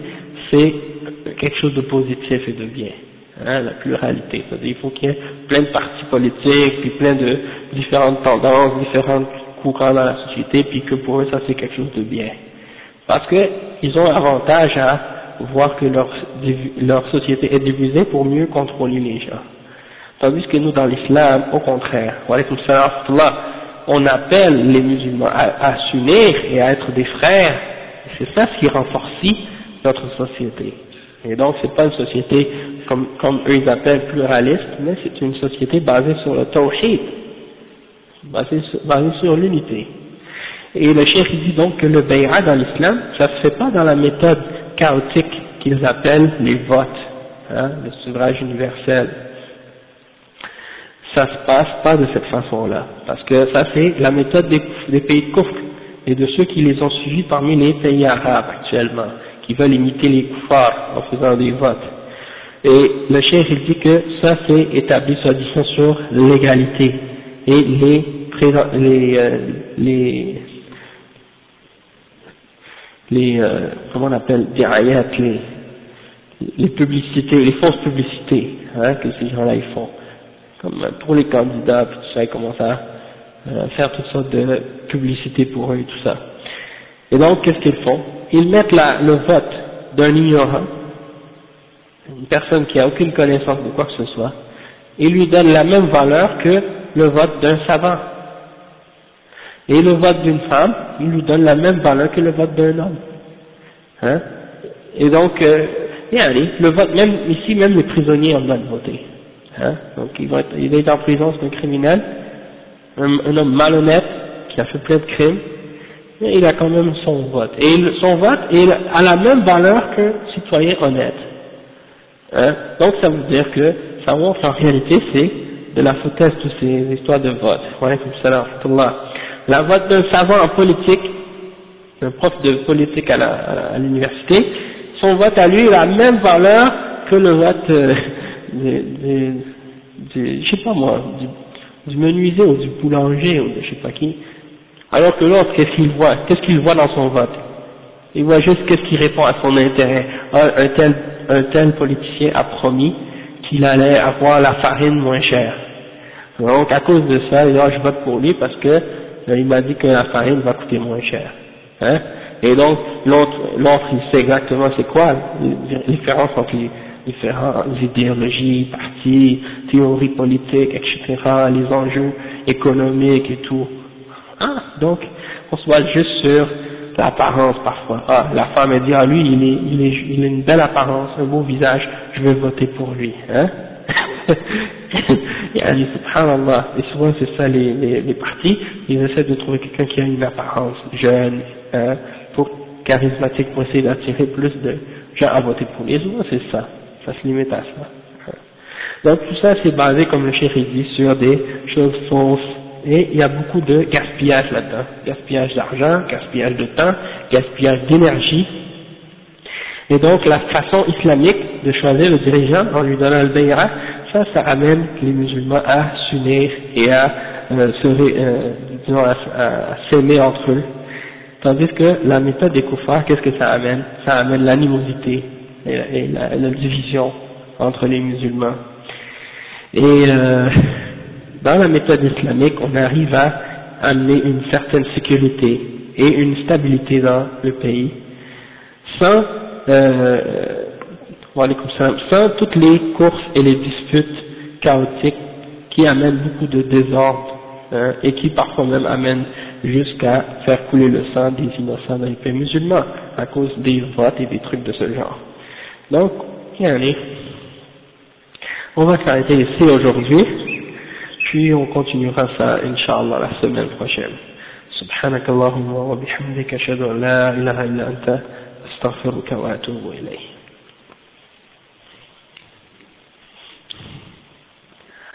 c'est quelque chose de positif et de bien hein, la pluralité. C'est-à-dire il faut qu'il y ait plein de partis politiques, puis plein de différentes tendances, différents courants dans la société, puis que pour eux ça c'est quelque chose de bien. Parce qu'ils ont avantage à voir que leur, leur société est divisée pour mieux contrôler les gens. Tandis que nous dans l'islam, au contraire, on appelle les musulmans à, s'unir et à être des frères, c'est ça ce qui renforce notre société. Et donc c'est pas une société comme, comme eux ils appellent pluraliste, mais c'est une société basée sur le tawhid, basée sur, basée sur l'unité. Et le cheikh dit donc que le bay'a dans l'islam, ça se fait pas dans la méthode chaotique qu'ils appellent les votes, hein, le suffrage universel. Ça se passe pas de cette façon-là, parce que ça c'est la méthode des, des pays de kufr et de ceux qui les ont suivis parmi les pays arabes actuellement qui veulent imiter les koufars en faisant des votes. Et le chef il dit que ça c'est établi soi-disant sur l'égalité et les, les, euh, les, les euh, comment on appelle, les, les publicités, les fausses publicités hein, que ces gens-là ils font. Comme pour les candidats, tout ça, ils commencent à euh, faire toutes sortes de publicités pour eux et tout ça. Et donc, qu'est-ce qu'ils font? Ils mettent la, le vote d'un ignorant, une personne qui a aucune connaissance de quoi que ce soit, et lui donnent la même valeur que le vote d'un savant. Et le vote d'une femme, il lui donne la même valeur que le vote d'un homme. Hein? Et donc, euh, le vote, même ici, même les prisonniers droit de voter. Hein? Donc, il va, être, il est en prison, c'est un criminel, un homme malhonnête qui a fait plein de crimes, mais il a quand même son vote. Et son vote est à la même valeur qu'un citoyen honnête. Hein? Donc ça veut dire que ça montre en réalité c'est de la foutaise de ces histoires de vote. La vote d'un savant en politique, un prof de politique à l'université, son vote à lui a la même valeur que le vote euh, je sais pas moi, du, du menuisier ou du boulanger ou de je sais pas qui. Alors que l'autre, qu'est-ce qu'il voit Qu'est-ce qu'il voit dans son vote? Il voit juste qu'est-ce qui répond à son intérêt. Un, tel, un tel politicien a promis qu'il allait avoir la farine moins chère. Donc à cause de ça, il dit, oh, je vote pour lui parce que euh, il m'a dit que la farine va coûter moins cher. Hein? Et donc l'autre, l'autre, il sait exactement c'est quoi la différence entre les différentes idéologies, partis, théories politiques, etc., les enjeux économiques et tout. Ah, donc, on se voit juste sur l'apparence parfois. Ah, la femme elle dit, ah lui, il, est, il, est, il a une belle apparence, un beau visage, je vais voter pour lui. Hein? *laughs* Dit, subhanallah, et souvent c'est ça les, les, les, partis, ils essaient de trouver quelqu'un qui a une apparence jeune, hein, pour, charismatique, pour essayer d'attirer plus de gens à voter pour lui. Et souvent c'est ça, ça se limite à ça. Donc tout ça c'est basé, comme le chéri dit, sur des choses fausses, et il y a beaucoup de gaspillage là-dedans, gaspillage d'argent, gaspillage de temps, gaspillage d'énergie. Et donc la façon islamique de choisir le dirigeant en lui donnant le bayra, ça, ça amène les musulmans à s'unir et à euh, euh, à, s'aimer entre eux. Tandis que la méthode des koufars, qu'est-ce que ça amène? Ça amène l'animosité et, la, division entre les musulmans. Et euh, dans la méthode islamique, on arrive à amener une certaine sécurité et une stabilité dans le pays sans, euh, sans toutes les courses et les disputes chaotiques qui amènent beaucoup de désordre hein, et qui parfois même amènent jusqu'à faire couler le sang des innocents dans les pays musulmans à cause des votes et des trucs de ce genre. Donc, on va s'arrêter ici aujourd'hui, puis on continuera ça, Inch'Allah, la semaine prochaine. سبحانك اللهم وبحمدك أشهد أن لا إله إلا أنت أستغفرك وأتوب إليه